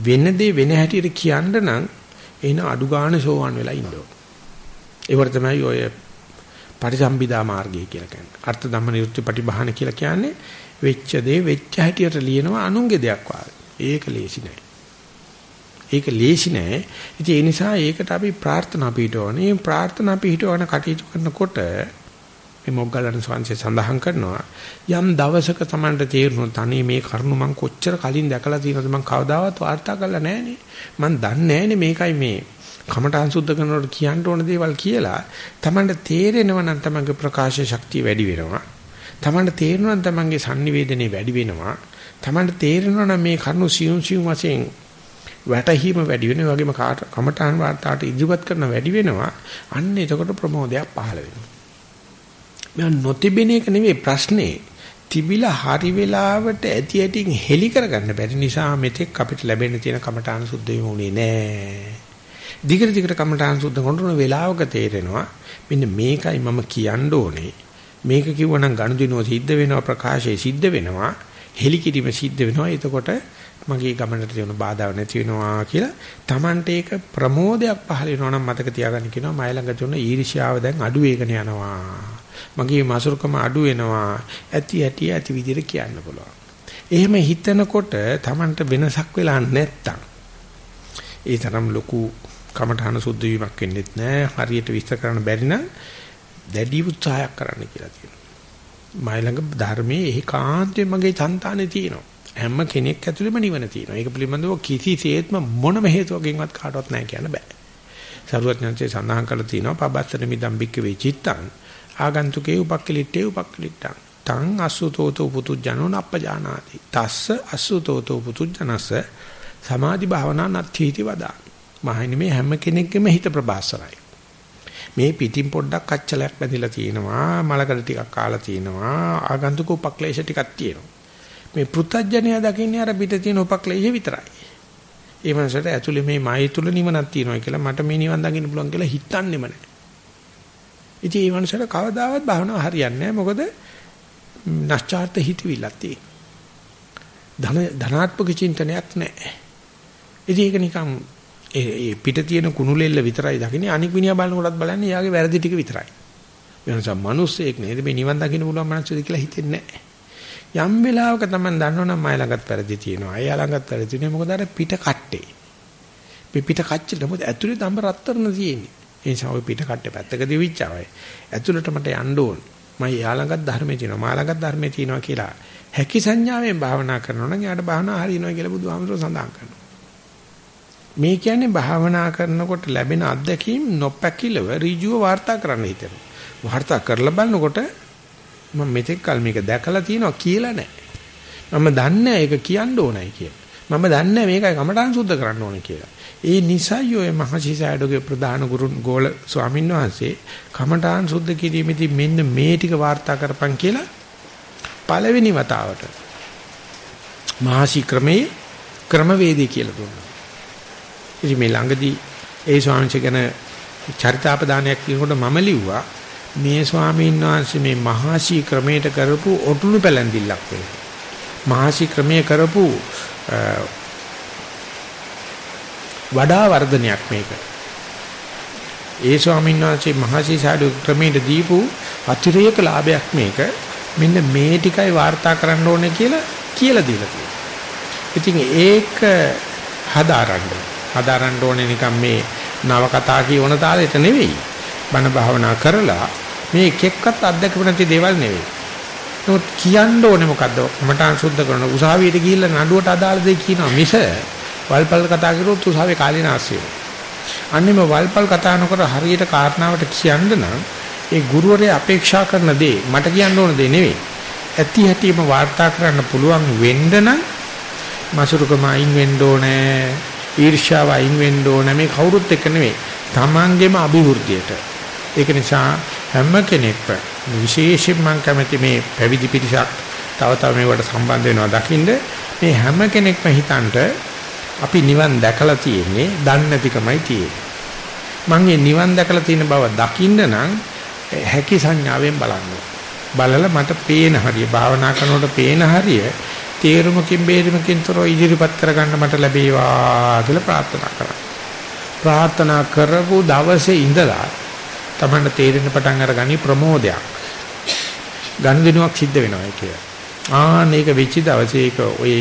වෙන දේ වෙන හැටියට කියන්න නම් එන අඩු ගන්න සෝවන් වෙලා ඉන්න ඕන. ඒවට තමයි ඔය පටිසම්භිදා මාර්ගය කියලා කියන්නේ. අර්ථ ධම්ම නිරුත්ති පටිභාන කියලා කියන්නේ වෙච්ච දේ වෙච්ච හැටියට ලියනවා අනුන්ගේ දෙයක් වාගේ. ඒක ලේසි නෑ. ඒක ලේසි නෑ. ඉතින් ඒ නිසා ඒකට අපි ප්‍රාර්ථනා පිටවන්නේ. මේ ප්‍රාර්ථනා පිටවන කටයුතු කරනකොට මේ මොග්ගලණ සංසේ සඳහන් කරනවා යම් දවසක Tamanට තේරුණොත් අනේ මේ කරුණ මං කොච්චර කලින් දැකලා තියෙනවද මං කවදාවත් වාර්තා කරලා නැහනේ. මං දන්නේ නැහනේ මේකයි මේ කමඨාන් සුද්ධ කරනකොට කියන්න ඕන දේවල් කියලා Tamanට තේරෙනවා නම් Tamanගේ ප්‍රකාශ ශක්තිය වැඩි වෙනවා. Tamanට තේරෙනවා නම් Tamanගේ sannivedanaye වැඩි වෙනවා. Tamanට තේරෙනවා නම් මේ කරුණු සියුම් සියුම් වශයෙන් වැටහීම වැඩි වෙනවා. වගේම කමඨාන් වාර්තාට ඉදිරිපත් කරන වැඩි වෙනවා. අන්න එතකොට ප්‍රමෝදයක් පහළ වෙනවා. මේ නොතිබෙන එක නෙවෙයි ප්‍රශ්නේ. තිබිලා හරි වෙලාවට ඇති ඇටින් හෙලි කරගන්න බැරි නිසා මෙතෙක් අපිට ලැබෙන්න තියෙන කමඨාන සුද්ධ වෙමුනේ නෑ. දිගට දිගට කමඨාන් සුද්ධ කරන වෙලාවක තේරෙනවා මෙන්න මේකයි මම කියන්න ඕනේ මේක කිව්වනම් ගනුදෙනුව සිද්ධ වෙනවා ප්‍රකාශය සිද්ධ වෙනවා හෙලිකිරීම සිද්ධ වෙනවා එතකොට මගේ ගමනට තියෙන බාධා නැති වෙනවා කියලා Tamante ඒක ප්‍රමෝදයක් පහල වෙනවා නම් මතක තියාගන්න කියනවා මයි ළඟ තියෙන ඊර්ෂ්‍යාව දැන් අඩු වෙගෙන යනවා මගේ මසුරුකම අඩු වෙනවා ඇති ඇති ඇති විදිහට කියන්න පුළුවන් එහෙම හිතනකොට Tamante වෙනසක් වෙලා නැත්තම් ඒ තරම් ලොකු කමඨහන සුද්ධ වීමක් වෙන්නෙත් නෑ. හරියට විස්තර කරන්න බැරි නම් දැඩි උත්සාහයක් කරන්න කියලා තියෙනවා. මයි ළඟ ධර්මයේ ඒකාන්තයෙන් මගේ సంతානේ තියෙනවා. හැම කෙනෙක් ඇතුළෙම නිවන තියෙනවා. ඒක පිළිබඳව කිසිසේත්ම මොනම හේතුවකින්වත් කාටවත් නැහැ කියන්න බෑ. සරුවඥාන්සේ සඳහන් කරලා තියෙනවා පබත්තර මිදම් බික්ක වේ චිත්තං ආගන්තුකේ උපක්කලිට්ඨේ උපක්කලිට්ඨං තං අසුතෝතෝ පුතුජනෝ නප්පජානාති තස්ස අසුතෝතෝ පුතුජනස සමාධි භාවනා නත්ථීති වදා මහණෙනි මේ හැම කෙනෙක්ගේම හිත ප්‍රබාසරයි මේ පිටින් පොඩ්ඩක් කච්චලයක් බැඳිලා තියෙනවා මලකඩ ටිකක් කාලා තියෙනවා ආගන්තුක උපක්ලේශ ටිකක් තියෙනවා මේ පෘථජ්ජනය දකින්නේ අර පිට තියෙන උපක්ලේශ විතරයි. ඒ මනසට ඇතුලේ මේ මයි තුල නිවනක් තියෙනවා කියලා මට මේ නිවන් දකින්න පුළුවන් කියලා හිතන්නෙම නැහැ. ඉතින් ඒ මනසට කවදාවත් භාවනාව හරියන්නේ නැහැ. මොකද නැස්චාර්ත හිතවිල්ලක් තියෙනවා. ධන ධනාත්මක චින්තනයක් නැහැ. ඉතින් ඒක නිකන් ඒ පිට තියෙන කුණුලෙල්ල විතරයි දකින්නේ. අනික් විනියා බලනකොටත් බලන්නේ යාගේ වැරදි ටික විතරයි. වෙනසක් මිනිස්සෙක් නේද මේ නිවන් දකින්න පුළුවන් මනසද කියලා හිතෙන්නේ නැහැ. යම් වෙලාවක තමයි දන්නවනම් මයි ළඟත් වැරදි තියෙනවා. අය ළඟත් වැරදි තියෙනවා. මොකද අර පිට කට්ටේ. මේ පිට කච්චිට මොකද ඇතුලේ තඹ රත්තරන තියෙන්නේ. ඒ නිසා ওই පිට කට්ටේ පැත්තක දිවිච්චාවයි. ඇතුලට මට යන්න ඕන. මම යා ළඟත් ධර්මයේ තියෙනවා. මා ළඟත් ධර්මයේ තියෙනවා කියලා. හැකි සංඥාවෙන් භාවනා කරනවා නම් එයාට භාවනා හරියනවා කියලා බුදුහාමුදුරුවෝ සඳහන් කරනවා. මේ කියන්නේ භාවනා කරනකොට ලැබෙන අත්දැකීම් නොපැකිලව ඍජුව වාර්තා කරන්න හිතෙනවා. වාර්තා කරලා බලනකොට මම මෙතෙක් කල මේක දැකලා තියෙනවා කියලා නෑ. මම දන්නේ ඒක කියන්න ඕනයි කියලා. මම දන්නේ මේකයි කමඨාන් සුද්ධ කරන්න ඕනේ කියලා. ඒ නිසයි ඔය මහසිසාඩෝගේ ප්‍රධාන ගුරු ගෝල ස්වාමීන් වහන්සේ කමඨාන් සුද්ධ කිරීමේදී මෙන්න මේ ටික වාර්තා කරපන් කියලා පළවෙනි වතාවට මහසි ක්‍රමේ ක්‍රමවේදී කියලා දුන්නා. ඉතින් මේ ළඟදී ඒ ස්වාමීන් වහන්සේ ගැන චරිතාපදානයක් කියනකොට මම ලිව්වා මේ ස්වාමීන් වහන්සේ මේ මහාශී ක්‍රමයට කරපු ඔටුනු පැලැන්දිල්ලක් වෙයි. මහාශී ක්‍රමයේ කරපු වඩා වර්ධනයක් මේක. ඒ ස්වාමීන් වහන්සේ මහාශී සාඩු ක්‍රමයට දීපු අතිරේක ලාභයක් මේක. මෙන්න මේ ටිකයි වාර්තා කරන්න ඕනේ කියලා කියලා දීලා තියෙනවා. ඉතින් ඒක හදාරන්න හදාරන්න ඕනේ නිකන් මේ නව කතා කියවන තාලෙට නෙවෙයි. බණ භාවනා කරලා මේ එක එක්කත් අත්දැකපු නැති දේවල් නෙවෙයි. නමුත් කියන්න ඕනේ මොකද්ද? මටාන් සුද්ධ කරන උසාවියට ගිහිල්ලා නඩුවට අදාළ දෙයක් කියනවා මිස වල්පල් කතා කරුවොත් උසාවියේ කාලිනාස්සිය. අන්නේම වල්පල් කතා නොකර හරියට කාරණාවට කියන්න නම් ඒ ගුරුවරයා අපේක්ෂා කරන දේ මට කියන්න ඕන දේ නෙවෙයි. ඇති හැටිම වාර්තා කරන්න පුළුවන් වෙන්න නම් මසුරුකම අයින් වෙන්න ඕනේ. ඊර්ෂ්‍යාව අයින් වෙන්න ඕන මේ කවුරුත් එක්ක නෙවෙයි. Tamangeම අභිවෘද්ධියට. ඒක නිසා හැම කෙනෙක්ම විශේෂයෙන් මම කැමති මේ පැවිදි පිරිසක් තව තව මේවට සම්බන්ධ වෙනවා දකින්න මේ හැම කෙනෙක්ම හිතන්ට අපි නිවන් දැකලා තියෙන්නේ දන්නේ නැතිකමයි තියෙන්නේ. මම මේ නිවන් දැකලා තියෙන බව දකින්න නම් හැකි සංඥාවෙන් බලන්න. බලලා මට පේන හරිය භාවනා කරනකොට පේන හරිය තේරුමකින් බේරුමකින් තොරව ඉදිරිපත් කරගන්න මට ලැබේවා කියලා ප්‍රාර්ථනා කරා. ප්‍රාර්ථනා කරපු දවසේ ඉඳලා තමන්න තේරෙන පටන් අරගනි ප්‍රමෝදයක්. ගනුදෙනුවක් සිද්ධ වෙනවා කියලා. ආ මේක වෙච්ච දවසේ ඒක ඔය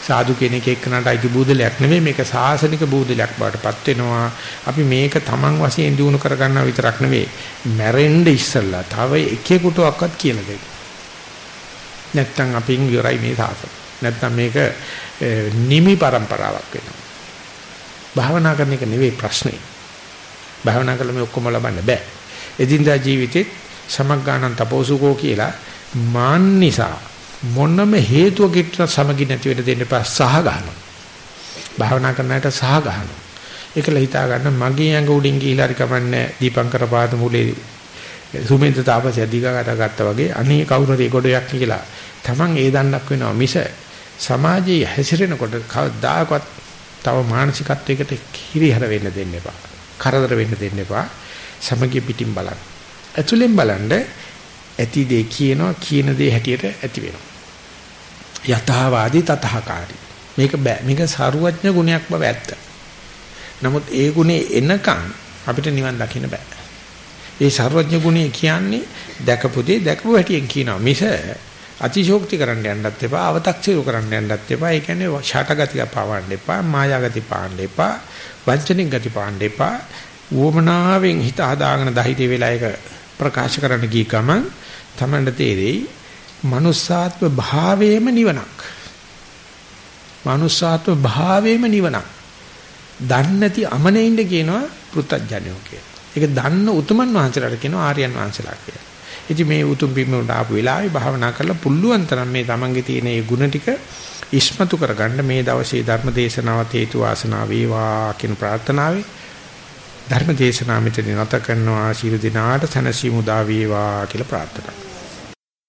සාදු කෙනෙක් එක්කනට අයිති බූදලයක් නෙමෙයි මේක සාසනික බූදලයක් බවටපත් වෙනවා. අපි මේක Taman වශයෙන් දිනු කරගන්නවා විතරක් නෙවෙයි මැරෙන්න ඉස්සල්ලා තව එකෙකුටවත් කියලා දෙන්න. නැත්තම් අපින් ඉවරයි මේ සාසන. නැත්තම් මේක නිමි પરම්පරාවක් වෙනවා. භාවනා කරන එක නෙවෙයි ප්‍රශ්නේ. භාවනා කළා මේ ඔක්කොම ලබන්න බෑ. එදිනදා ජීවිතේ සමග්ගානන් තපෝසුකෝ කියලා මාන් නිසා මොනම හේතුවකට සමගි නැති වෙන්න දෙන්න එපා සහ ගන්නවා. භාවනා කරන්නට සහ ගන්නවා. ඒකල හිතා ගන්න මගේ ඇඟ උඩින් ගිහිලා හරි කමන්නේ දීපංකර පාද මුලේ සුමෙන්ත තාපසය දිගකට ගත්තා වගේ අනේ කවුරු හරි ගොඩයක් කියලා Taman ඒ දන්නක් වෙනවා මිස සමාජයේ හැසිරෙනකොට කවදාකවත් තව මානසිකත්වයකට කිරිහර වෙන්න දෙන්න එපා. කරදර වෙන්න දෙන්න එපා. සමගිය පිටින් බලන්න. ඇතුලෙන් බලන්න ඇති දේ කියනවා කියන දේ හැටියට ඇති වෙනවා. යථාවාදී තතහකාරී. මේක බෑ. මේක සාරුවඥ ගුණයක් බව ඇත්ත. නමුත් ඒ ගුණේ එනකන් අපිට නිවන් දකින්න බෑ. ඒ සර්වඥ ගුණය කියන්නේ දැකපු දේ දැකපු හැටියෙන් කියනවා මිස අතිශෝක්ති කරන්න යන්නත් එපා අව탁සිරු කරන්න යන්නත් එපා ඒ කියන්නේ ෂාටගතිය පාවන්න එපා මායාගති පාන්න එපා වංචනික ගති පාන්න එපා වොමනාවෙන් හිත හදාගෙන දහිතේ වෙලා එක ප්‍රකාශ කරන්න ගිය ගමන් තමන්ට තේරෙයි manussාත්ම භාවයේම නිවනක් manussාත්ම භාවයේම නිවනක් දන්නේ නැති අමනෙින්ද කියනවා පෘථජ්ජනෝ කියලා. ඒක දන්න උතුමන් වහන්සේලාට කියනවා ආර්යයන් වහන්සේලා කියලා. ඉතින් මේ උතුම් බිමට ආපු වෙලාවේ භාවනා කරලා පුළුවන් තරම් මේ තමන්ගේ තියෙන මේ ಗುಣ ටික ඉස්මතු කරගන්න මේ දවසේ ධර්ම දේශනාවත් හේතු වාසනා වේවා කියන ප්‍රාර්ථනාවයි ධර්ම දේශනාව මෙතන නැත කරනවා. ශිරු දිනාට සනසීමු දා වේවා කියලා ප්‍රාර්ථනා